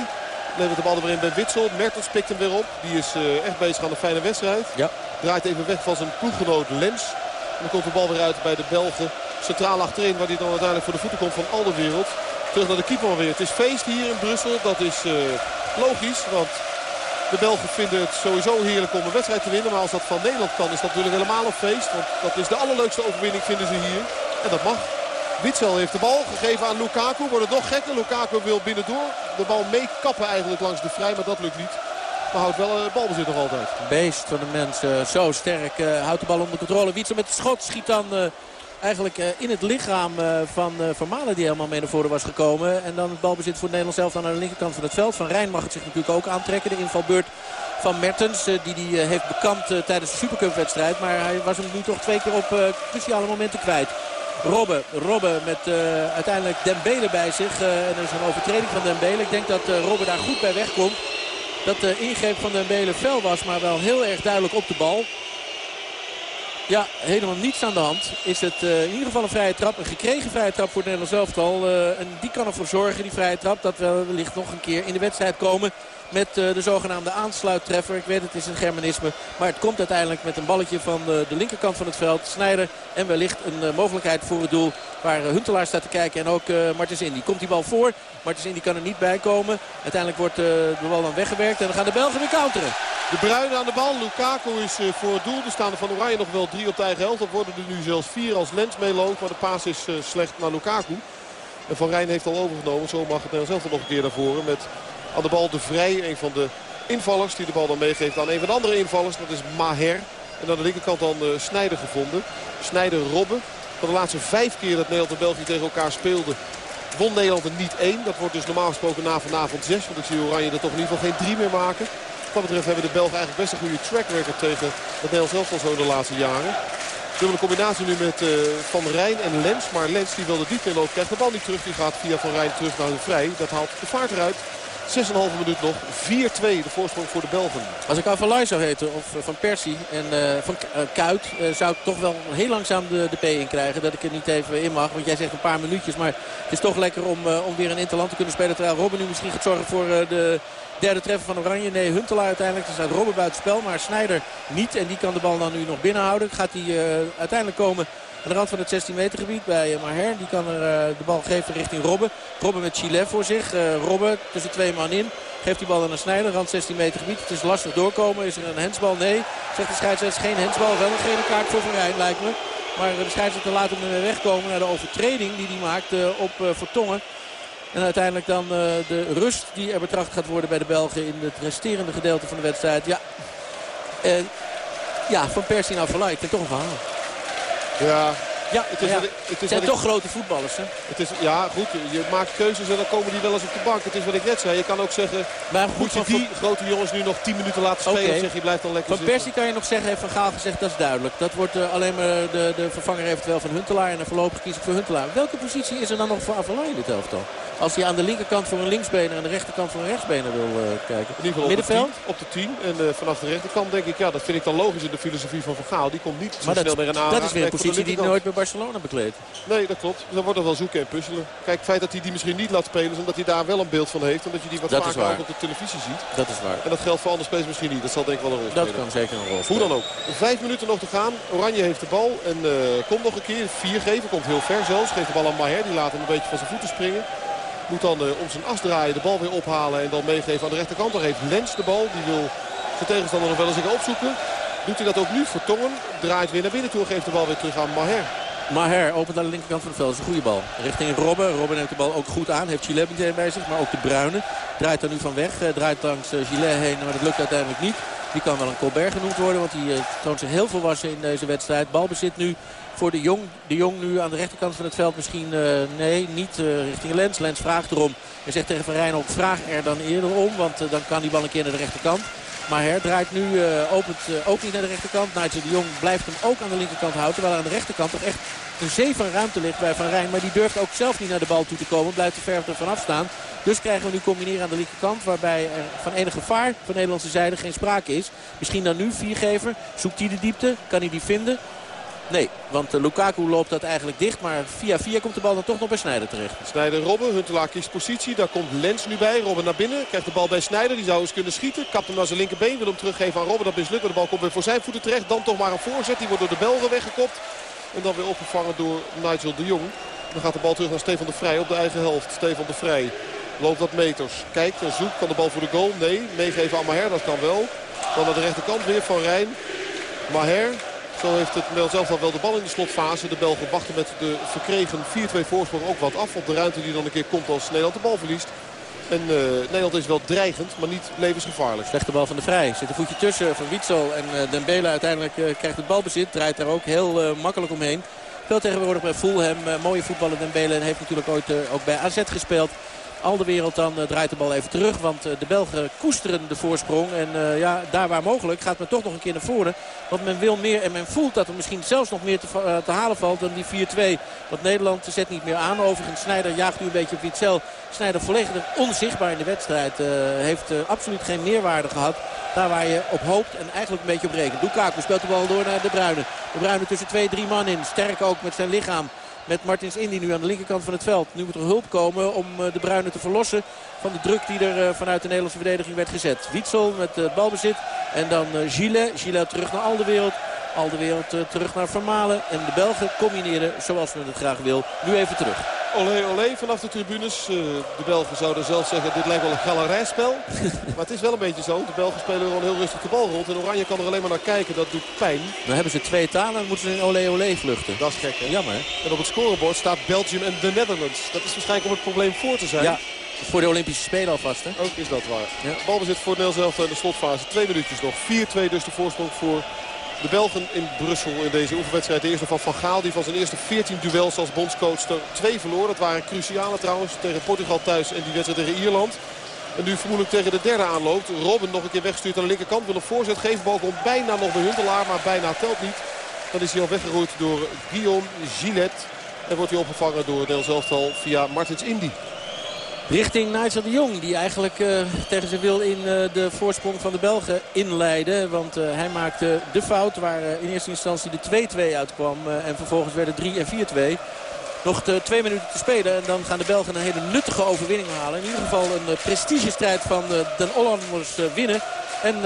levert de bal er weer in bij Witsel. Mertens pikt hem weer op. Die is uh, echt bezig aan een fijne wedstrijd. Ja. Draait even weg van zijn ploeggenoot Lens. En dan komt de bal weer uit bij de Belgen. Centraal achterin waar hij dan uiteindelijk voor de voeten komt van al de wereld. Terug naar de keeper weer. Het is feest hier in Brussel. Dat is uh, logisch. Want de Belgen vinden het sowieso heerlijk om een wedstrijd te winnen. Maar als dat van Nederland kan is dat natuurlijk helemaal een feest. Want dat is de allerleukste overwinning vinden ze hier. En dat mag. Witsel heeft de bal gegeven aan Lukaku. Wordt het nog gekker. Lukaku wil binnendoor. De bal meekappen eigenlijk langs de vrij. Maar dat lukt niet. Maar houdt wel het balbezit nog altijd. Beest van de mensen. Zo sterk. Uh, houdt de bal onder controle. Witsel met de schot schiet dan... eigenlijk uh, in het lichaam uh, van uh, Van Malen die helemaal mee naar voren was gekomen. En dan het balbezit voor Nederland zelf aan de linkerkant van het veld. Van Rijn mag het zich natuurlijk ook aantrekken. De invalbeurt van Mertens die die heeft bekant tijdens de Supercup wedstrijd. Maar hij was hem nu toch twee keer op cruciale momenten kwijt. Robben, Robben met uiteindelijk Dembele bij zich. en er is een overtreding van Dembele. Ik denk dat Robben daar goed bij wegkomt. Dat de ingreep van Dembele fel was, maar wel heel erg duidelijk op de bal. Ja, helemaal niets aan de hand. Is het uh, in ieder geval een vrije trap. Een gekregen vrije trap voor het Nederlands elftal. Uh, en die kan ervoor zorgen, die vrije trap, dat we wellicht nog een keer in de wedstrijd komen. Met uh, de zogenaamde aansluittreffer. Ik weet het is een germanisme. Maar het komt uiteindelijk met een balletje van de linkerkant van het veld. Snijder en wellicht een mogelijkheid voor het doel. Waar Huntelaar staat te kijken en ook Martens Indy. Komt die bal voor. Martens Indy kan er niet bij komen. Uiteindelijk wordt de bal dan weggewerkt. En dan gaan de Belgen weer counteren. De Bruin aan de bal. Lukaku is voor het doel. Er staan van Oranje nog wel drie op de eigen helft. Dat worden er nu zelfs vier als Lens meeloopt. Maar de paas is slecht naar Lukaku. En Van Rijn heeft al overgenomen. Zo mag het zelf nog een keer naar voren. Met aan de bal de Vrij. Een van de invallers die de bal dan meegeeft aan een van de andere invallers. Dat is Maher. En aan de linkerkant dan uh, Snijder gevonden. Snijder Robben. Van de laatste vijf keer dat Nederland en België tegen elkaar speelden. Won Nederland er niet één. Dat wordt dus normaal gesproken na vanavond zes. Want ik zie Oranje er toch in ieder geval geen drie meer maken. Wat betreft hebben de Belgen eigenlijk best een goede track record tegen het Nederlands elftal zo de laatste jaren. Dubbele combinatie nu met uh, Van Rijn en Lens. Maar Lens die wil de diepte inloop krijgt de bal niet terug. Die gaat via Van Rijn terug naar de vrij. Dat haalt de vaart eruit. 6,5 minuut nog. 4-2 de voorsprong voor de Belgen. Als ik Avalai zou heten of Van Persie en uh, van uh, Kuit... Zou ik toch wel heel langzaam de, de P in krijgen. Dat ik er niet even in mag. Want jij zegt een paar minuutjes. Maar het is toch lekker om, om weer een interland te kunnen spelen. Terwijl Robben nu misschien gaat zorgen voor de derde treffer van Oranje. Nee, Huntelaar uiteindelijk. Dus uit Robben buitenspel. Maar Snijder niet. En die kan de bal dan nu nog binnenhouden. Gaat hij uiteindelijk komen aan de rand van het 16 meter gebied bij Maher. Die kan er de bal geven richting Robben. Robben met Chile voor zich. Robben tussen twee man in. Geeft die bal aan een Snijder. Rand 16 meter gebied. Het is lastig doorkomen. Is er een hensbal? Nee. Zegt de scheidsrechter geen hensbal. Wel een gele kaart voor Van lijkt me. Maar de scheidsrechter laat hem er wegkomen naar de overtreding die hij maakt op Vertongen. En uiteindelijk dan de rust die er betracht gaat worden bij de Belgen in het resterende gedeelte van de wedstrijd. Ja, en, ja Van Persie naar Verlaai. Ik vind toch een verhaal. Ja, ja, het, is ja. Het is zijn toch ik, grote voetballers, hè? Het is, ja, goed. Je maakt keuzes en dan komen die wel eens op de bank. Het is wat ik net zei. Je kan ook zeggen, maar goed, moet je die van... grote jongens nu nog 10 minuten laten spelen? Okay. Zeg je blijft dan lekker Van Persie kan je nog zeggen, heeft Van Gaal gezegd, dat is duidelijk. Dat wordt uh, alleen maar de, de vervanger eventueel van Huntelaar. En dan voorlopig kies ik voor Huntelaar. Welke positie is er dan nog voor Avalai in dit elftal? Als hij aan de linkerkant voor een linksbener en aan de rechterkant voor een rechtsbener wil uh, kijken. In ieder geval Middenveld? Op de 10. En uh, vanaf de rechterkant denk ik, ja, dat vind ik dan logisch in de filosofie van Van Gaal. Die komt niet zo snel meer een Dat is weer een positie die nooit bij Barcelona bekleedt. Nee, dat klopt. Dus dan wordt er wel zoeken en puzzelen. Kijk, het feit dat hij die misschien niet laat spelen... is omdat hij daar wel een beeld van heeft. Omdat je die wat dat vaker ook op de televisie ziet. Dat is waar. En dat geldt voor andere spelers misschien niet. Dat zal denk ik wel een rol spelen. Dat kan zeker een rol spelen. Hoe dan ook. Vijf minuten nog te gaan. Oranje heeft de bal. En uh, komt nog een keer. Vier geven. Komt heel ver zelfs. Geeft de bal aan Maher. Die laat hem een beetje van zijn voeten springen. Moet dan uh, om zijn as draaien. De bal weer ophalen. En dan meegeven aan de rechterkant. Daar heeft Lens de bal. Die wil zijn tegenstander nog wel eens opzoeken. Doet hij dat ook nu? Vertongen. Draait weer naar binnen toe. Geeft de bal weer terug aan Maher. Maher opent aan de linkerkant van het veld. Dat is een goede bal. Richting Robben. Robben neemt de bal ook goed aan. Heeft Gillet meteen bij zich. Maar ook de Bruine. Draait er nu van weg. Uh, draait langs uh, Gillet heen. Maar dat lukt uiteindelijk niet. Die kan wel een Colbert genoemd worden. Want die uh, toont zich heel volwassen in deze wedstrijd. Balbezit nu voor de Jong. De Jong nu aan de rechterkant van het veld misschien nee, niet richting Lens. Lens vraagt erom. En zegt tegen Van Rijn vraag er dan eerder om. Want dan kan die bal een keer naar de rechterkant. Maher draait nu, uh, opent uh, ook niet naar de rechterkant. Nigel de Jong blijft hem ook aan de linkerkant houden. Terwijl aan de rechterkant toch echt een zee van ruimte ligt bij Van Rijn. Maar die durft ook zelf niet naar de bal toe te komen. Blijft er ver vanaf staan. Dus krijgen we nu combineren aan de linkerkant. Waarbij er van enig gevaar van Nederlandse zijde geen sprake is. Misschien dan nu viergever. Zoekt hij de diepte? Kan hij die vinden? Nee, want uh, Lukaku loopt dat eigenlijk dicht. Maar via via komt de bal dan toch nog bij Snijder terecht. Snijder Robben, Huntelaar kiest positie. Daar komt Lens nu bij. Robben naar binnen. Krijgt de bal bij Snijder. Die zou eens kunnen schieten. Kapt hem naar zijn linkerbeen. Wil hem teruggeven aan Robben. Dat mislukt. De bal komt weer voor zijn voeten terecht. Dan toch maar een voorzet. Die wordt door de Belgen weggekopt. En dan weer opgevangen door Nigel de Jong. Dan gaat de bal terug naar Stefan de Vrij op de eigen helft. Stefan de Vrij loopt wat meters. Kijkt en zoekt. Kan de bal voor de goal? Nee. Meegeven aan Maher. Dat kan wel. Dan naar de rechterkant weer van Rijn. Maher zo heeft het Nederlands zelf wel de bal in de slotfase. De Belgen wachten met de verkregen 4-2 voorsprong ook wat af op de ruimte die dan een keer komt als Nederland de bal verliest. En uh, Nederland is wel dreigend, maar niet levensgevaarlijk. Slechte bal van de Vrij. Zit een voetje tussen van Witsel en uh, Dembele uiteindelijk uh, krijgt het balbezit. Draait daar ook heel makkelijk omheen. Speelt tegenwoordig bij Fulham. mooie voetballer Dembele en heeft natuurlijk ooit ook bij AZ gespeeld. Al de wereld dan uh, draait de bal even terug. Want uh, de Belgen koesteren de voorsprong. En uh, ja, daar waar mogelijk gaat men toch nog een keer naar voren. Want men wil meer en men voelt dat er misschien zelfs nog meer te, te halen valt dan die 4-2. Want Nederland zet niet meer aan. Overigens, Snijder jaagt nu een beetje op Witzel. Snijder volledig onzichtbaar in de wedstrijd. heeft absoluut geen meerwaarde gehad. Daar waar je op hoopt en eigenlijk een beetje op rekent. Lukaku speelt de bal door naar De Bruyne. De Bruyne tussen twee, drie man in. Sterk ook met zijn lichaam met Martins Indy nu aan de linkerkant van het veld. Nu moet er hulp komen om eh, de Bruinen te verlossen van de druk die er eh, vanuit de Nederlandse verdediging werd gezet. Wietsel met het balbezit en dan eh, Gillet. Gillet terug naar Alderwereld. Alderwereld terug naar Vermalen. En de Belgen combineren zoals men het graag wil. Nu even terug. Olé, olé vanaf de tribunes. Uh, de Belgen zouden zelf zeggen, dit lijkt wel een galerijspel. maar het is wel een beetje zo. De Belgen spelen gewoon heel rustig de bal rond. En Oranje kan er alleen maar naar kijken. Dat doet pijn. Dan hebben ze twee talen en moeten ze in olé, olé vluchten. Dat is gek, hè? Jammer. En op het scorebord staat Belgium en de Netherlands. Dat is waarschijnlijk om het probleem voor te zijn. Ja. Voor de Olympische Spelen alvast, hè? Ook is dat waar. Ja. Balbezit voor Nederland zelf in de slotfase. Twee minuutjes nog. 4-2 dus de voorsprong voor de Belgen in Brussel in deze oefenwedstrijd. De eerste van Van Gaal die van zijn eerste 14 duels als bondscoach er twee verloor. Dat waren cruciale trouwens tegen Portugal thuis en die wedstrijd tegen Ierland. En nu vermoedelijk tegen de derde aanloopt. Robben nog een keer wegstuurt aan de linkerkant. Wil een voorzet geven. Bal komt bijna nog bij Huntelaar. Maar bijna telt niet. Dan is hij al weggeroeid door Guillaume Gillet. En wordt hij opgevangen door het elftal via Martins Indy richting Nigel de Jong. Die eigenlijk uh, tegen zijn wil in uh, de voorsprong van de Belgen inleidde. Want uh, hij maakte de fout waar in eerste instantie de 2-2 uitkwam. en vervolgens werden 3 en 4-2. Nog twee minuten te spelen en dan gaan de Belgen een hele nuttige overwinning halen. In ieder geval een prestigestrijd van Den Hollanders winnen. En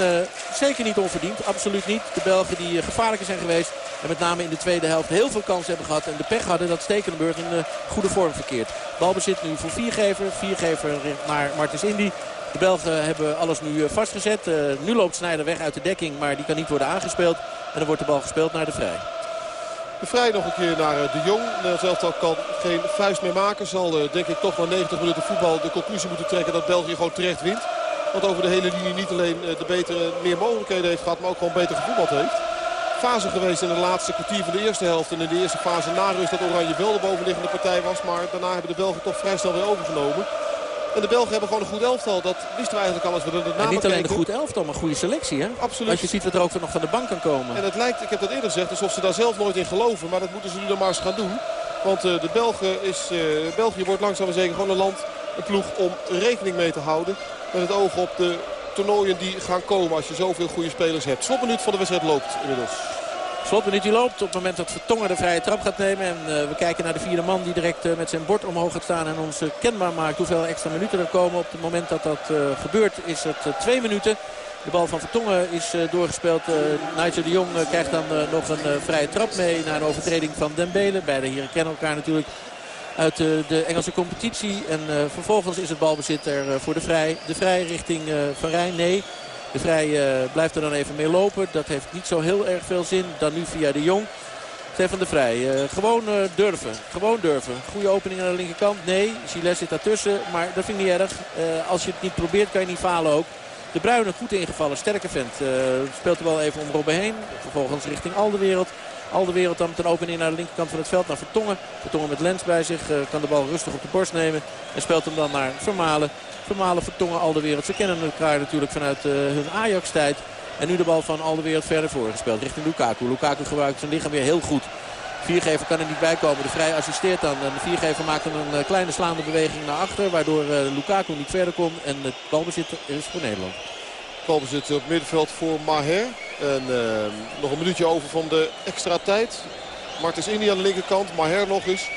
zeker niet onverdiend, absoluut niet. De Belgen die gevaarlijker zijn geweest. En met name in de tweede helft heel veel kansen hebben gehad. En de pech hadden dat Stekelenburg in goede vorm verkeerd. Balbezit nu voor Viergever. Viergever naar Martens Indy. De Belgen hebben alles nu vastgezet. nu loopt Snijder weg uit de dekking, maar die kan niet worden aangespeeld. En dan wordt de bal gespeeld naar de Vrij. De Vrij nog een keer naar de Jong. Zelfs al kan geen vuist meer maken. Zal denk ik toch na 90 minuten voetbal de conclusie moeten trekken dat België gewoon terecht wint. Want over de hele linie niet alleen eh, de betere, meer mogelijkheden heeft gehad. Maar ook gewoon beter gevoetbald heeft. Fase geweest in de laatste kwartier van de eerste helft. En in de eerste fase na rust dat Oranje wel de bovenliggende partij was. Maar daarna hebben de Belgen toch vrij snel weer overgenomen. En de Belgen hebben gewoon een goed elftal. Dat wisten we eigenlijk al als we er de En niet alleen een goed elftal, maar een goede selectie. Hè? Absoluut. Als je ziet wat er ook nog van de bank kan komen. En het lijkt, ik heb dat eerder gezegd, alsof ze daar zelf nooit in geloven. Maar dat moeten ze nu dan maar eens gaan doen. Want uh, de Belgen is, uh, België wordt langzaam en zeker gewoon een land een ploeg om rekening mee te houden. Met het oog op de toernooien die gaan komen als je zoveel goede spelers hebt. Slotminuut van de wedstrijd loopt inmiddels. Slotminuut die loopt op het moment dat Vertongen de vrije trap gaat nemen. En uh, we kijken naar de vierde man die direct uh, met zijn bord omhoog gaat staan. En ons uh, kenbaar maakt hoeveel extra minuten er komen. Op het moment dat dat gebeurt is het twee minuten. De bal van Vertongen is doorgespeeld. Nigel de Jong krijgt dan nog een vrije trap mee. Naar een overtreding van Dembele. Beide heren kennen elkaar natuurlijk uit de Engelse competitie. En vervolgens is het balbezit er voor de Vrij. De Vrij richting Van Rijn. Nee, de Vrij uh, blijft er dan even mee lopen. Dat heeft niet zo heel erg veel zin. Dan nu via de Jong. Stefan de Vrij. Uh, gewoon uh, durven. Gewoon durven. Goede opening aan de linkerkant. Nee, Gilles zit daartussen. Maar dat vind ik niet erg. als je het niet probeert kan je niet falen ook. De Bruyne goed ingevallen. Sterke vent. speelt er wel even om Robben heen. Vervolgens richting Alderwereld. Alderwereld dan met een opening naar de linkerkant van het veld. Naar Vertongen. Vertongen met Lens bij zich. kan de bal rustig op de borst nemen. En speelt hem dan naar Vermalen. Vermalen Vertongen Alderwereld. Ze kennen elkaar natuurlijk vanuit uh, hun Ajax-tijd. En nu de bal van Alderwereld verder voorgespeeld richting Lukaku. Lukaku gebruikt zijn lichaam weer heel goed. Viergever kan er niet bij komen. De Vrij assisteert dan. En de Viergever maakt dan een eh, kleine slaande beweging naar achter. Waardoor Lukaku niet verder komt. En het balbezit is voor Nederland. Balbezit op middenveld voor Maher. En uh, nog een minuutje over van de extra tijd. Martens Indy aan de linkerkant. Maher nog eens.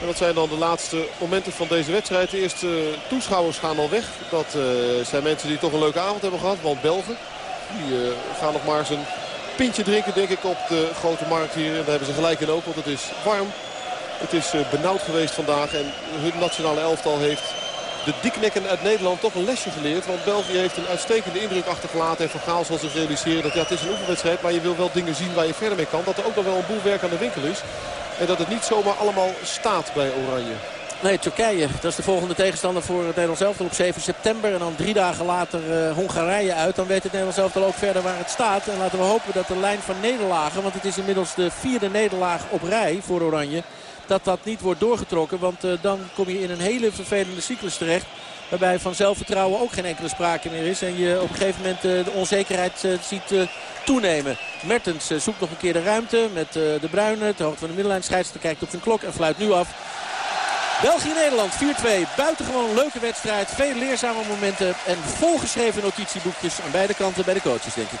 En dat zijn dan de laatste momenten van deze wedstrijd. De eerste toeschouwers gaan al weg. Dat uh, zijn mensen die toch een leuke avond hebben gehad. Want Belgen die, uh, gaan nog maar eens een pintje drinken denk ik op de grote markt hier. En daar hebben ze gelijk in ook, want het is warm. Het is benauwd geweest vandaag. En hun nationale elftal heeft de diknekken uit Nederland toch een lesje geleerd. Want België heeft een uitstekende indruk achtergelaten. En Van Gaal zal zich realiseren dat ja, het is een oefenwedstrijd. Maar je wil wel dingen zien waar je verder mee kan. Dat er ook nog wel een boel werk aan de winkel is. En dat het niet zomaar allemaal staat bij Oranje. Nee, Turkije. Dat is de volgende tegenstander voor het Nederlands elftal op 7 september. En dan drie dagen later uh, Hongarije uit. Dan weet het Nederlands elftal ook verder waar het staat. En laten we hopen dat de lijn van nederlagen... want het is inmiddels de vierde nederlaag op rij voor Oranje... dat dat niet wordt doorgetrokken. Want uh, dan kom je in een hele vervelende cyclus terecht. Waarbij van zelfvertrouwen ook geen enkele sprake meer is. En je op een gegeven moment uh, de onzekerheid ziet toenemen. Mertens zoekt nog een keer de ruimte met de Bruyne. Ter hoogte van de middenlijn. Scheidsrechter kijkt op zijn klok en fluit nu af. België-Nederland 4-2. Buitengewoon leuke wedstrijd. Veel leerzame momenten. En volgeschreven notitieboekjes aan beide kanten bij de coaches, denk ik.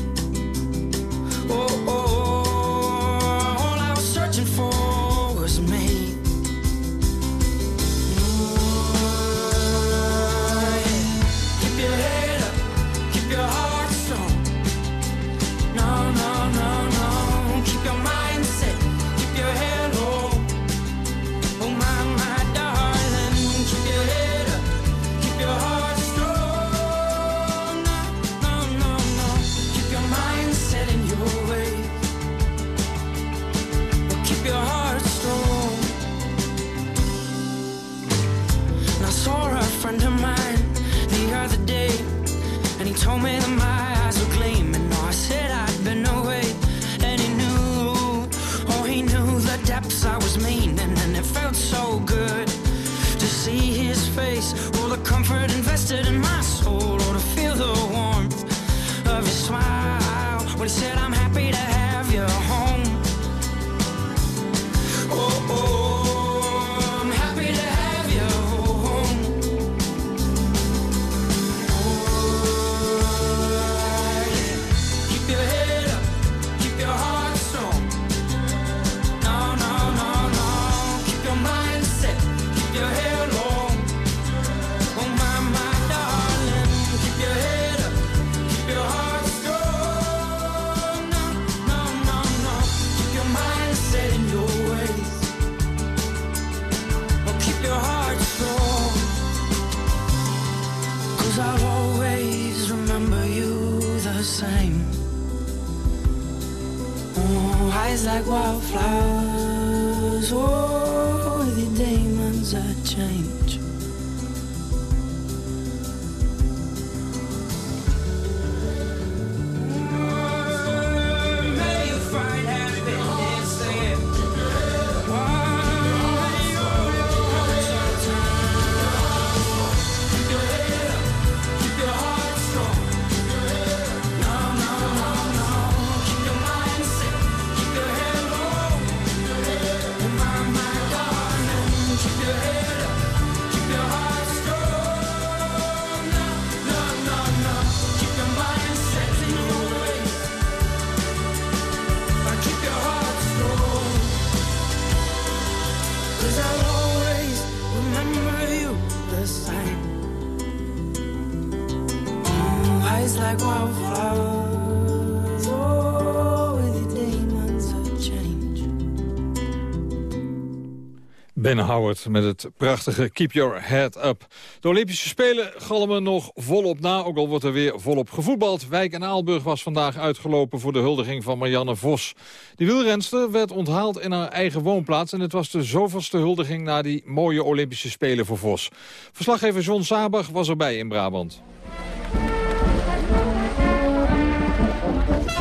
Ben Howard met het prachtige Keep Your Head Up. De Olympische Spelen galmen nog volop na, ook al wordt er weer volop gevoetbald. Wijk en Aalburg was vandaag uitgelopen voor de huldiging van Marianne Vos. Die wielrenster werd onthaald in haar eigen woonplaats... en het was de zoveelste huldiging na die mooie Olympische Spelen voor Vos. Verslaggever John Sabag was erbij in Brabant.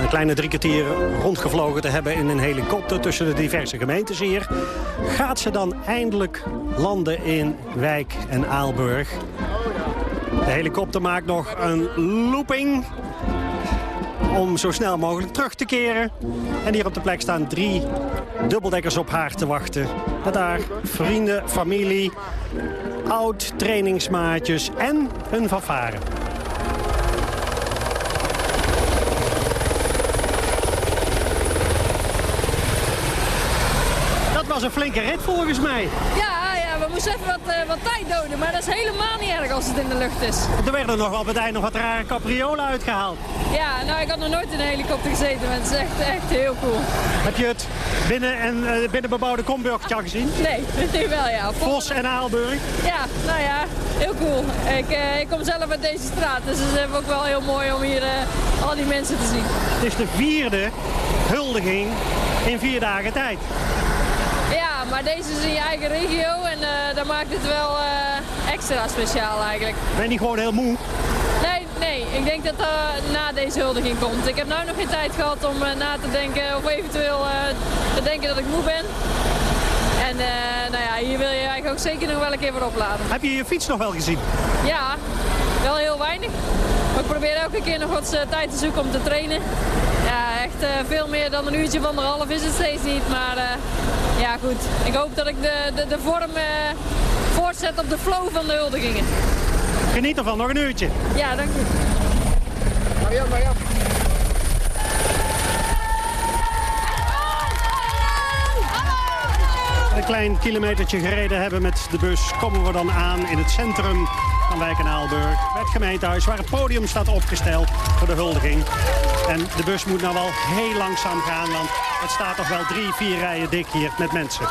Een kleine drie kwartier rondgevlogen te hebben in een helikopter tussen de diverse gemeentes hier. Gaat ze dan eindelijk landen in Wijk en Aalburg? De helikopter maakt nog een looping om zo snel mogelijk terug te keren. En hier op de plek staan drie dubbeldekkers op haar te wachten. Met daar vrienden, familie, oud trainingsmaatjes en hun fanfare. Was een flinke rit volgens mij. Ja, ja, we moesten even wat, eh, wat tijd doden, maar dat is helemaal niet erg als het in de lucht is. Er werden nog op het eind nog wat rare capriolen uitgehaald. Ja, nou, ik had nog nooit in een helikopter gezeten, maar het is echt, echt heel cool. Heb je het binnen, en, eh, binnen bebouwde Komburgtje al gezien? Nee, nu wel, ja. Vos en Aalburg? Ja, nou ja, heel cool. Ik, eh, ik kom zelf uit deze straat, dus het is ook wel heel mooi om hier al die mensen te zien. Het is de vierde huldiging in vier dagen tijd. Maar deze is in je eigen regio en eh dat maakt het wel eh, extra speciaal eigenlijk. Ben je niet gewoon heel moe? Nee, nee, ik denk dat dat na deze huldiging komt. Ik heb nu nog geen tijd gehad om eh, na te denken of eventueel eh, te denken dat ik moe ben. En eh, nou ja, hier wil je eigenlijk ook zeker nog wel een keer voor opladen. Heb je je fiets nog wel gezien? Ja, wel heel weinig. Maar ik probeer elke keer nog wat eh, tijd te zoeken om te trainen. Ja, echt eh, veel meer dan een uurtje of anderhalf is het steeds niet. Maar eh, ja, goed. Ik hoop dat ik de, de, de vorm eh, voortzet op de flow van de huldigingen. Geniet ervan, nog een uurtje. Ja, dank u. Marian, Marian. Klein kilometertje gereden hebben met de bus komen we dan aan in het centrum van Wijk en Aalburg. Bij het gemeentehuis waar het podium staat opgesteld voor de huldiging. En de bus moet nou wel heel langzaam gaan, want het staat toch wel drie, vier rijen dik hier met mensen.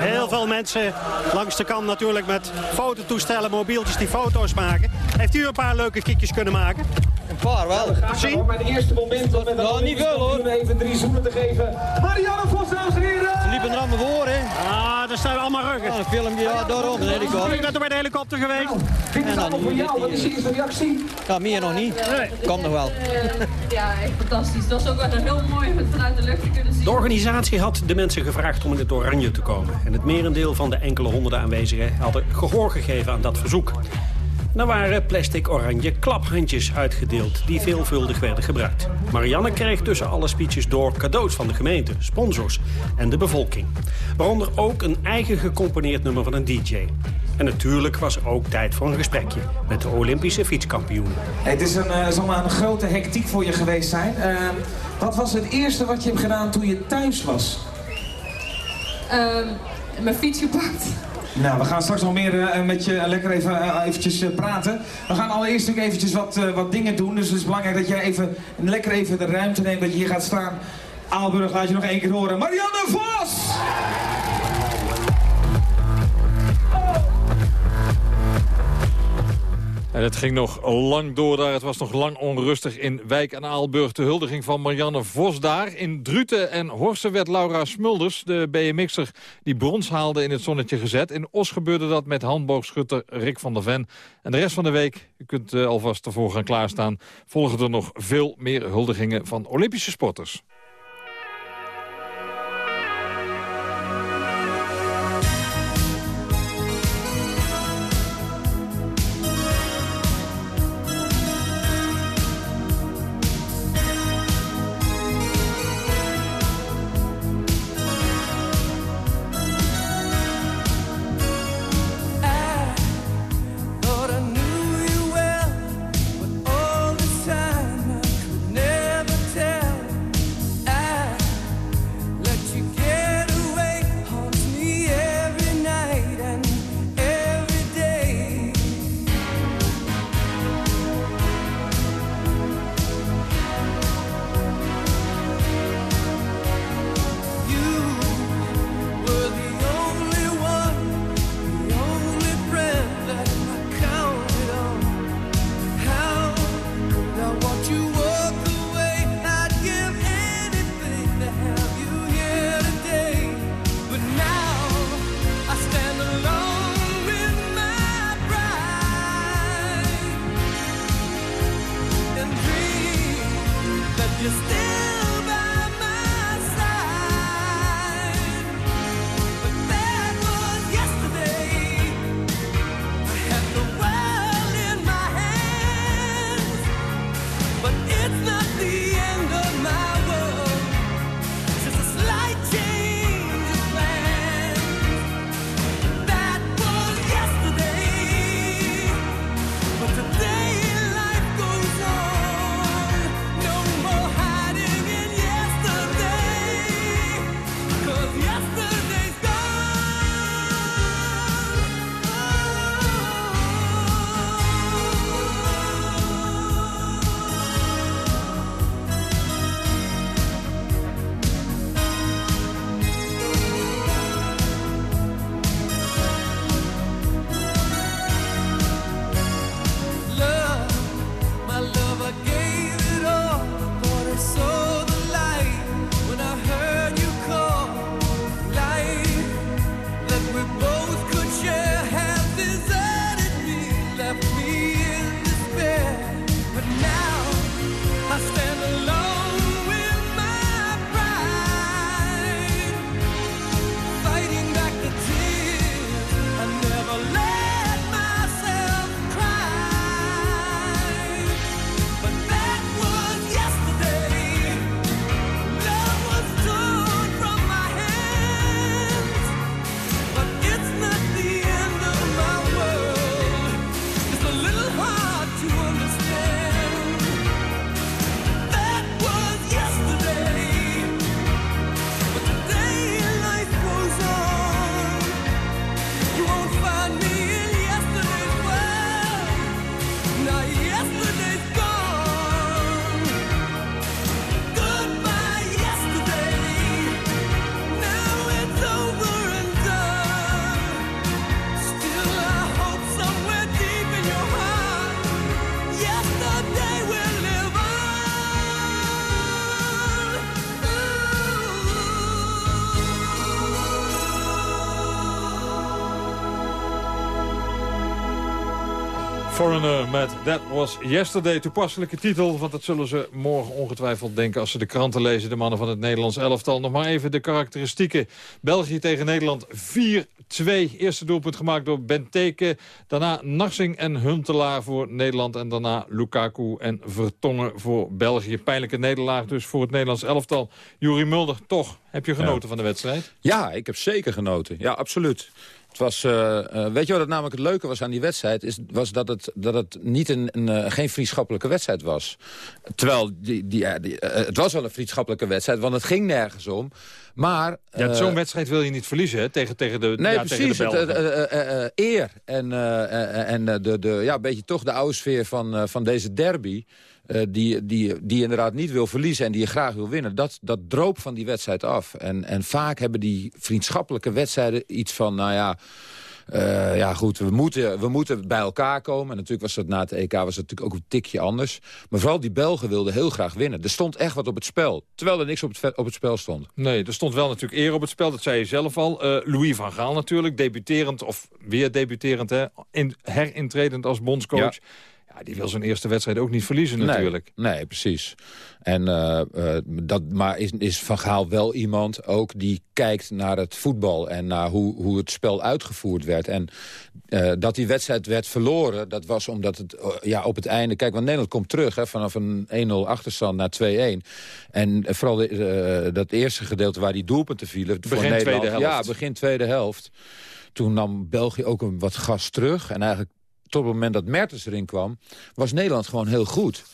Heel veel mensen langs de kant natuurlijk met fototoestellen, mobieltjes die foto's maken. Heeft u een paar leuke kiekjes kunnen maken? Een paar wel. Zien? Bij de eerste moment met Nou, niet veel hoor. even drie zoenen te geven. Marianne Vos, dames en heren! Ze liepen er allemaal voor, hè? Ah, daar staan we allemaal ruggen. Ja, een filmpje, ja, daarom, een U helikopter. bent er bij de helikopter geweest? Dit is allemaal voor jou, wat is je eerste reactie? Ja, meer nog niet. Komt nog wel. Ja, echt fantastisch. Dat is ook wel heel mooi om het vanuit de lucht te kunnen zien. De organisatie had de mensen gevraagd om in het oranje te komen. En het merendeel van de enkele honderden aanwezigen hadden gehoor gegeven aan dat verzoek. Er waren plastic oranje klaphandjes uitgedeeld die veelvuldig werden gebruikt. Marianne kreeg tussen alle speeches door cadeaus van de gemeente, sponsors en de bevolking. Waaronder ook een eigen gecomponeerd nummer van een DJ. En natuurlijk was er ook tijd voor een gesprekje met de Olympische fietskampioen. Het is een, eh, zal maar een grote hectiek voor je geweest zijn. Eh, wat was het eerste wat je hebt gedaan toen je thuis was? Ehm, mijn fiets gepakt. Nou, we gaan straks nog meer eh, met je lekker even eh, eventjes eh, praten. We gaan allereerst ook eventjes wat, eh, wat dingen doen. Dus het is belangrijk dat jij even lekker even de ruimte neemt dat je hier gaat staan. Aalburg laat je nog één keer horen. Marianne Vos! En het ging nog lang door daar. Het was nog lang onrustig in Wijk en Aalburg. De huldiging van Marianne Vos daar. In Druten en Horsen werd Laura Smulders, de BMX'er... die brons haalde in het zonnetje gezet. In Os gebeurde dat met handboogschutter Rick van der Ven. En de rest van de week, u kunt uh, alvast ervoor gaan klaarstaan... volgen er nog veel meer huldigingen van Olympische sporters. Foreigner met That Was Yesterday. Toepasselijke titel, want dat zullen ze morgen ongetwijfeld denken... als ze de kranten lezen, de mannen van het Nederlands elftal. Nog maar even de karakteristieken. België tegen Nederland 4-2. Eerste doelpunt gemaakt door Benteke. Daarna Narsing en Huntelaar voor Nederland. En daarna Lukaku en Vertongen voor België. Pijnlijke nederlaag dus voor het Nederlands elftal. Juri Mulder, toch, heb je genoten van de wedstrijd? Ja, ik heb zeker genoten. Ja, absoluut. Het was, uh, uh, weet je wat het namelijk het leuke was aan die wedstrijd? Is, was dat het, dat het niet een, een uh, geen vriendschappelijke wedstrijd was. Terwijl, die, die, die het was wel een vriendschappelijke wedstrijd, want het ging nergens om. Maar... Ja, Zo'n wedstrijd wil je niet verliezen, hè? Tegen, tegen de Nee, ja, precies. Tegen de eer en, en de, de, ja, een beetje toch de oude sfeer van, van deze derby... eh, die, die, die inderdaad niet wil verliezen en die je graag wil winnen... dat, dat droop van die wedstrijd af. En, en vaak hebben die vriendschappelijke wedstrijden iets van... nou ja, uh, ja, goed, we moeten, we moeten bij elkaar komen. En natuurlijk was dat na het EK was het natuurlijk ook een tikje anders. Maar vooral die Belgen wilden heel graag winnen. Er stond echt wat op het spel. Terwijl er niks op het, op het spel stond. Nee, er stond wel natuurlijk eer op het spel. Dat zei je zelf al. Uh, Louis van Gaal natuurlijk, debuterend of weer debuterend. Hè, in, herintredend als bondscoach. Ja. Ja, die wil zijn eerste wedstrijd ook niet verliezen natuurlijk. Nee, nee precies. En, uh, uh, dat, maar is, is Van Gaal wel iemand ook die kijkt naar het voetbal... en naar hoe, hoe het spel uitgevoerd werd. En uh, dat die wedstrijd werd verloren, dat was omdat het ja, op het einde... Kijk, want Nederland komt terug hè, vanaf een 1-0 achterstand naar 2-1. En vooral de, dat eerste gedeelte waar die doelpunten vielen... Begin voor Nederland, tweede helft. Ja, begin tweede helft. Toen nam België ook een wat gas terug. En eigenlijk tot het moment dat Mertens erin kwam... was Nederland gewoon heel goed.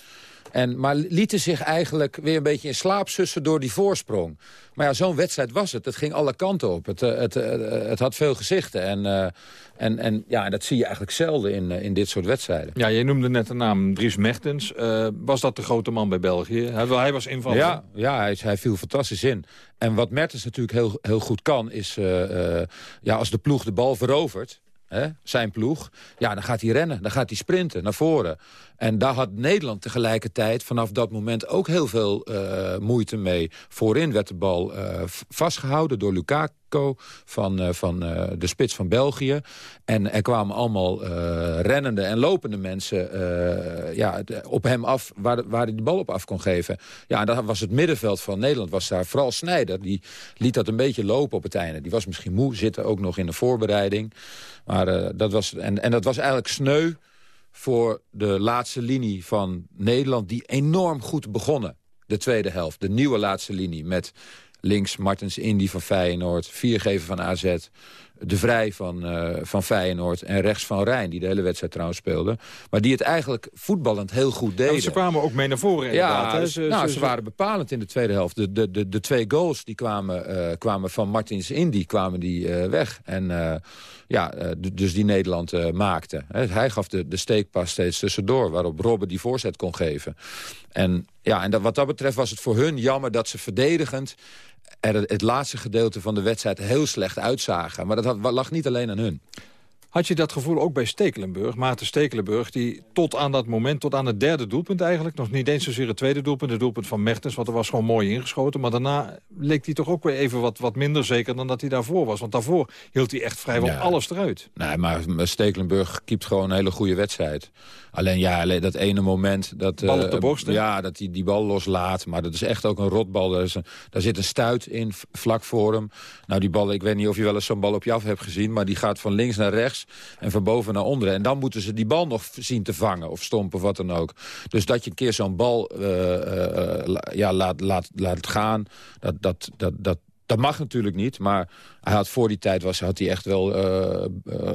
En, maar lieten zich eigenlijk weer een beetje in slaap sussen door die voorsprong. Maar ja, zo'n wedstrijd was het. Het ging alle kanten op. Het, het, het, het had veel gezichten. En, uh, en, en ja, dat zie je eigenlijk zelden in, in dit soort wedstrijden. Ja, je noemde net de naam Dries Mertens. Uh, was dat de grote man bij België? Hij, hij was invallen. Ja, ja hij, hij, viel fantastisch in. En wat Mertens natuurlijk heel, heel goed kan... is uh, ja, als de ploeg de bal verovert... Zijn ploeg, ja, dan gaat hij rennen. Dan gaat hij sprinten naar voren. En daar had Nederland tegelijkertijd vanaf dat moment ook heel veel uh, moeite mee. Voorin werd de bal uh, vastgehouden door Lukaku van, uh, van de spits van België. En er kwamen allemaal rennende en lopende mensen ja, op hem af waar, waar hij de bal op af kon geven. Ja, en dat was het middenveld van Nederland. Was daar vooral Snijder. Die liet dat een beetje lopen op het einde. Die was misschien moe, zitten ook nog in de voorbereiding. Maar dat was, en, en dat was eigenlijk sneu voor de laatste linie van Nederland... die enorm goed begonnen, de tweede helft. De nieuwe laatste linie met links Martens Indy van Feyenoord... viergever van AZ, de Vrij van, uh, van Feyenoord en rechts van Rijn... die de hele wedstrijd trouwens speelde. Maar die het eigenlijk voetballend heel goed deden. Ja, ze kwamen ook mee naar voren inderdaad. Ja, hè? Ze, nou, ze, ze, waren bepalend in de tweede helft. De, de, de, de twee goals die kwamen, uh, kwamen van Martins Indy kwamen die uh, weg. En ja, dus die Nederland maakte. Hij gaf de, de steekpas steeds tussendoor... waarop Robben die voorzet kon geven. En, ja, en dat, wat dat betreft was het voor hun jammer dat ze verdedigend er het laatste gedeelte van de wedstrijd heel slecht uitzagen. Maar dat had, lag niet alleen aan hun. Had je dat gevoel ook bij Stekelenburg, Maarten Stekelenburg... die tot aan dat moment, tot aan het derde doelpunt eigenlijk... nog niet eens zozeer het tweede doelpunt, het doelpunt van Mertens... want er was gewoon mooi ingeschoten. Maar daarna leek hij toch ook weer even wat, wat minder zeker dan dat hij daarvoor was. Want daarvoor hield hij echt vrijwel ja. alles eruit. Nee, maar Stekelenburg keept gewoon een hele goede wedstrijd. Alleen ja, dat ene moment... Dat, bal op de borst, uh, Ja, dat hij die bal loslaat. Maar dat is echt ook een rotbal. Daar, een, daar zit een stuit in, vlak voor hem. Nou, die bal, ik weet niet of je wel eens zo'n bal op je af hebt gezien... maar die gaat van links naar rechts en van boven naar onderen. En dan moeten ze die bal nog zien te vangen of stompen of wat dan ook. Dus dat je een keer zo'n bal uh, uh, ja, laat, laat, laat gaan, dat, dat, dat, dat, dat mag natuurlijk niet, maar hij had voor die tijd was, had hij echt wel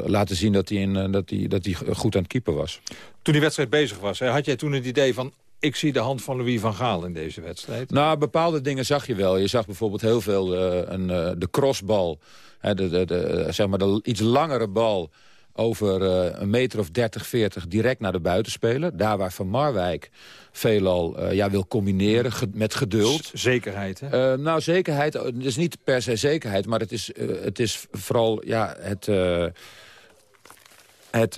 laten zien dat hij, in, dat, hij, dat hij goed aan het keeper was. Toen die wedstrijd bezig was, had jij toen het idee van... ik zie de hand van Louis van Gaal in deze wedstrijd? Nou, bepaalde dingen zag je wel. Je zag bijvoorbeeld heel veel een, de crossbal, hè, de, de, de, zeg maar de iets langere bal over uh, een meter of 30, 40 direct naar de buitenspeler. Daar waar Van Marwijk veelal uh, ja, wil combineren ge met geduld. Zekerheid, hè? Uh, nou, zekerheid, het is niet per se zekerheid... maar het is, het is vooral ja, het... Het,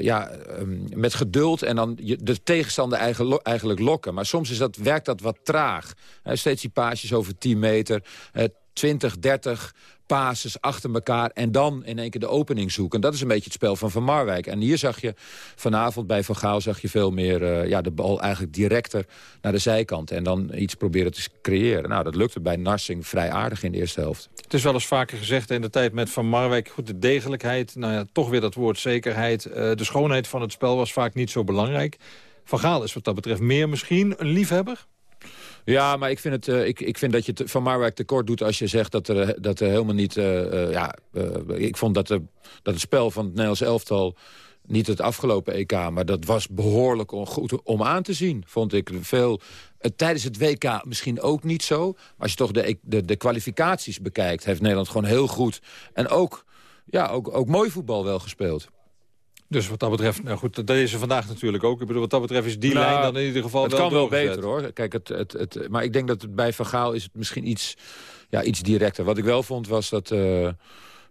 ja, um, met geduld en dan de tegenstander eigen, eigenlijk lokken. Maar soms is dat, werkt dat wat traag. steeds die paasjes over 10 meter, 20, 30 pases achter elkaar en dan in één keer de opening zoeken. Dat is een beetje het spel van Van Marwijk. En hier zag je vanavond bij Van Gaal zag je veel meer uh, ja, de bal eigenlijk directer naar de zijkant. En dan iets proberen te creëren. Nou, dat lukte bij Narsing vrij aardig in de eerste helft. Het is wel eens vaker gezegd in de tijd met Van Marwijk. Goed, de degelijkheid, nou ja, toch weer dat woord zekerheid. Uh, de schoonheid van het spel was vaak niet zo belangrijk. Van Gaal is wat dat betreft meer misschien een liefhebber? Ja, maar ik vind, het, uh, ik, ik vind dat je te, Van Marwijk tekort doet als je zegt dat er, dat helemaal niet... Uh, uh, ja, ik vond dat, dat het spel van het Nederlands elftal... niet het afgelopen EK, maar dat was behoorlijk goed om aan te zien, vond ik. Veel, tijdens het WK misschien ook niet zo. Maar als je toch de, de, de kwalificaties bekijkt... heeft Nederland gewoon heel goed en ook, ja, ook, ook mooi voetbal wel gespeeld. Dus wat dat betreft, nou goed, dat is er vandaag natuurlijk ook. Ik bedoel, wat dat betreft is die Nou, lijn dan in ieder geval het wel kan wel beter hoor. Kijk, het, het, het, maar ik denk dat het bij Van Gaal is het misschien iets, ja, iets directer. Wat ik wel vond was dat eh,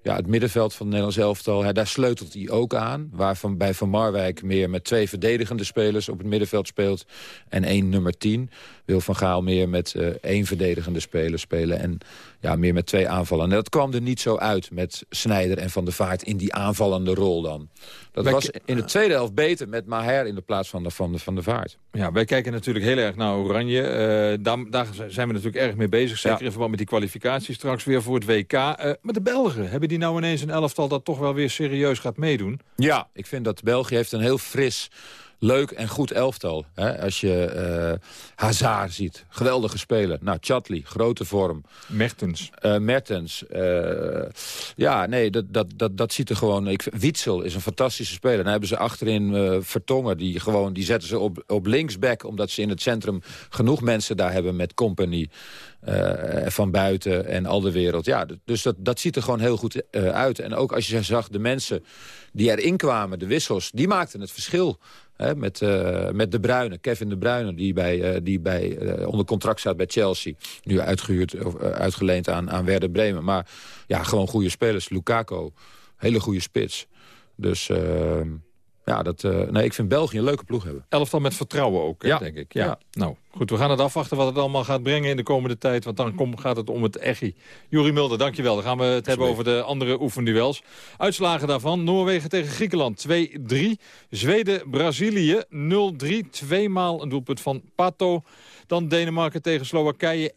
ja, het middenveld van het Nederlands elftal... Ja, daar sleutelt hij ook aan. Waar van, bij Van Marwijk meer met twee verdedigende spelers op het middenveld speelt... en één nummer 10. Wil Van Gaal meer met eh, één verdedigende speler spelen... en ja, meer met twee aanvallen. En dat kwam er niet zo uit met Snijder en Van der Vaart... in die aanvallende rol dan. Dat Wij- was in de tweede helft beter met Maher in de plaats van de, van de, van de Vaart. Ja, wij kijken natuurlijk heel erg naar Oranje. Eh, daar, daar zijn we natuurlijk erg mee bezig. Zeker Ja. in verband met die kwalificatie straks weer voor het WK. Eh, maar de Belgen, hebben die nou ineens een elftal... dat toch wel weer serieus gaat meedoen? Ja, ik vind dat België heeft een heel fris, leuk en goed elftal. Hè? Als je eh Hazard ziet, geweldige speler. Nou, Chatli, grote vorm. Mertens. Eh, Mertens. eh, ja, nee, dat, dat, dat, dat ziet er gewoon... Ik, Witsel is een fantastische speler. Dan hebben ze achterin Vertongen. Die, gewoon, die zetten ze op, op linksback... omdat ze in het centrum genoeg mensen daar hebben met company... van buiten en al de wereld. Ja, dus dat, dat ziet er gewoon heel goed uit. En ook als je zag de mensen die erin kwamen, de wissels... die maakten het verschil. Hè, met, eh, met De Bruyne, Kevin De Bruyne, die, bij, eh, die bij, eh, onder contract staat bij Chelsea. Nu uitgehuurd, of, uitgeleend aan, aan Werder Bremen. Maar ja, gewoon goede spelers. Lukaku, hele goede spits. Dus ja, dat, nee, ik vind België een leuke ploeg hebben. Elftal met vertrouwen ook, hè, Ja. denk ik. Ja. Ja. Nou, goed, we gaan het afwachten wat het allemaal gaat brengen in de komende tijd. Want dan kom, gaat het om het echi. Jurie Mulder, dankjewel. Dan gaan we het hebben over de andere oefenduels. Uitslagen daarvan. Noorwegen tegen Griekenland 2-3. Zweden-Brazilië 0-3. Tweemaal een doelpunt van Pato. Dan Denemarken tegen Slowakije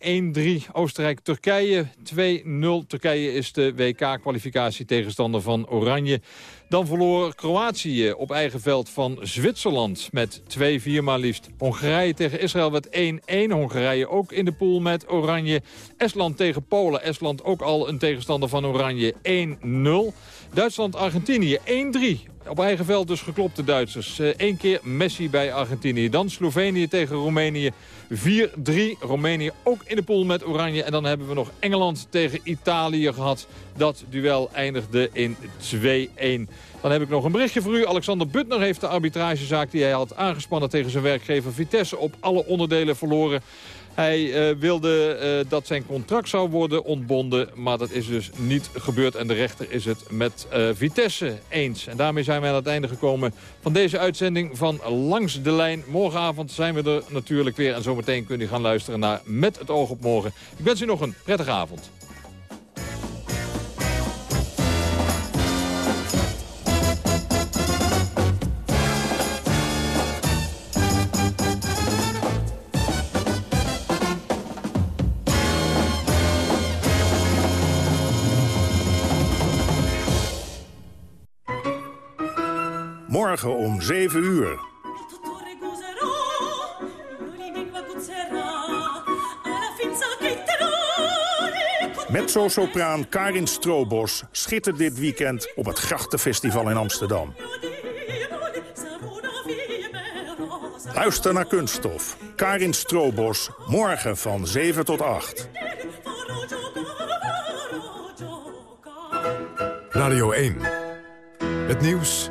1-3. Oostenrijk-Turkije 2-0. Turkije is de WK-kwalificatie tegenstander van Oranje. Dan verloor Kroatië op eigen veld van Zwitserland met 2-4 maar liefst. Hongarije tegen Israël werd 1-1. Hongarije ook in de pool met Oranje. Estland tegen Polen. Estland ook al een tegenstander van Oranje 1-0. Duitsland-Argentinië 1-3. Op eigen veld dus geklopt de Duitsers. Eén keer Messi bij Argentinië. Dan Slovenië tegen Roemenië 4-3. Roemenië ook in de pool met Oranje. En dan hebben we nog Engeland tegen Italië gehad. Dat duel eindigde in 2-1. Dan heb ik nog een berichtje voor u. Alexander Butner heeft de arbitragezaak die hij had aangespannen tegen zijn werkgever Vitesse op alle onderdelen verloren. Hij eh, wilde eh, dat zijn contract zou worden ontbonden, maar dat is dus niet gebeurd. En de rechter is het met eh, Vitesse eens. En daarmee zijn we aan het einde gekomen van deze uitzending van Langs de Lijn. Morgenavond zijn we er natuurlijk weer en zometeen kunt u gaan luisteren naar Met het oog op morgen. Ik wens u nog een prettige avond. Morgen om 7 uur. Mezzo-sopraan Karin Stroobos schittert dit weekend op het Grachtenfestival in Amsterdam. Luister naar Kunststof. Karin Stroobos, morgen van 7 tot 8. Radio 1. Het nieuws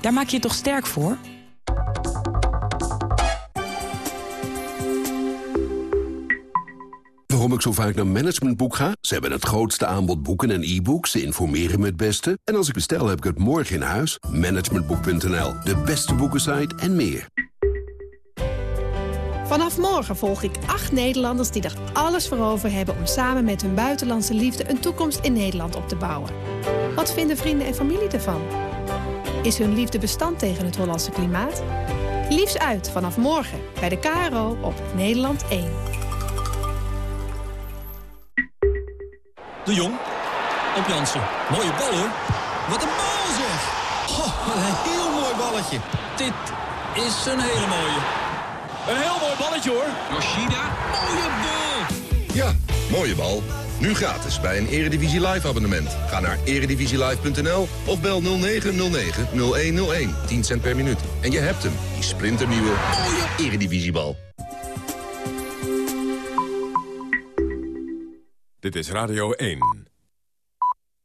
Daar maak je je toch sterk voor? Waarom ik zo vaak naar Managementboek ga? Ze hebben het grootste aanbod boeken en e-books. Ze informeren me het beste. En als ik bestel, heb ik het morgen in huis. Managementboek.nl, de beste boekensite en meer. Vanaf morgen volg ik acht Nederlanders die er alles voor over hebben... om samen met hun buitenlandse liefde een toekomst in Nederland op te bouwen. Wat vinden vrienden en familie ervan? Is hun liefde bestand tegen het Hollandse klimaat? Liefs uit vanaf morgen bij de KRO op Nederland 1. De Jong op Jansen. Mooie bal hoor. Wat een bal zeg. Oh, wat een heel mooi balletje. Dit is een hele mooie. Een heel mooi balletje hoor. Yoshida, mooie bal. Ja, mooie bal. Nu gratis bij een Eredivisie Live abonnement. Ga naar eredivisielive.nl of bel 0909-0101. 10 cent per minuut. En je hebt hem, die splinternieuwe mooie Eredivisiebal. Dit is Radio 1.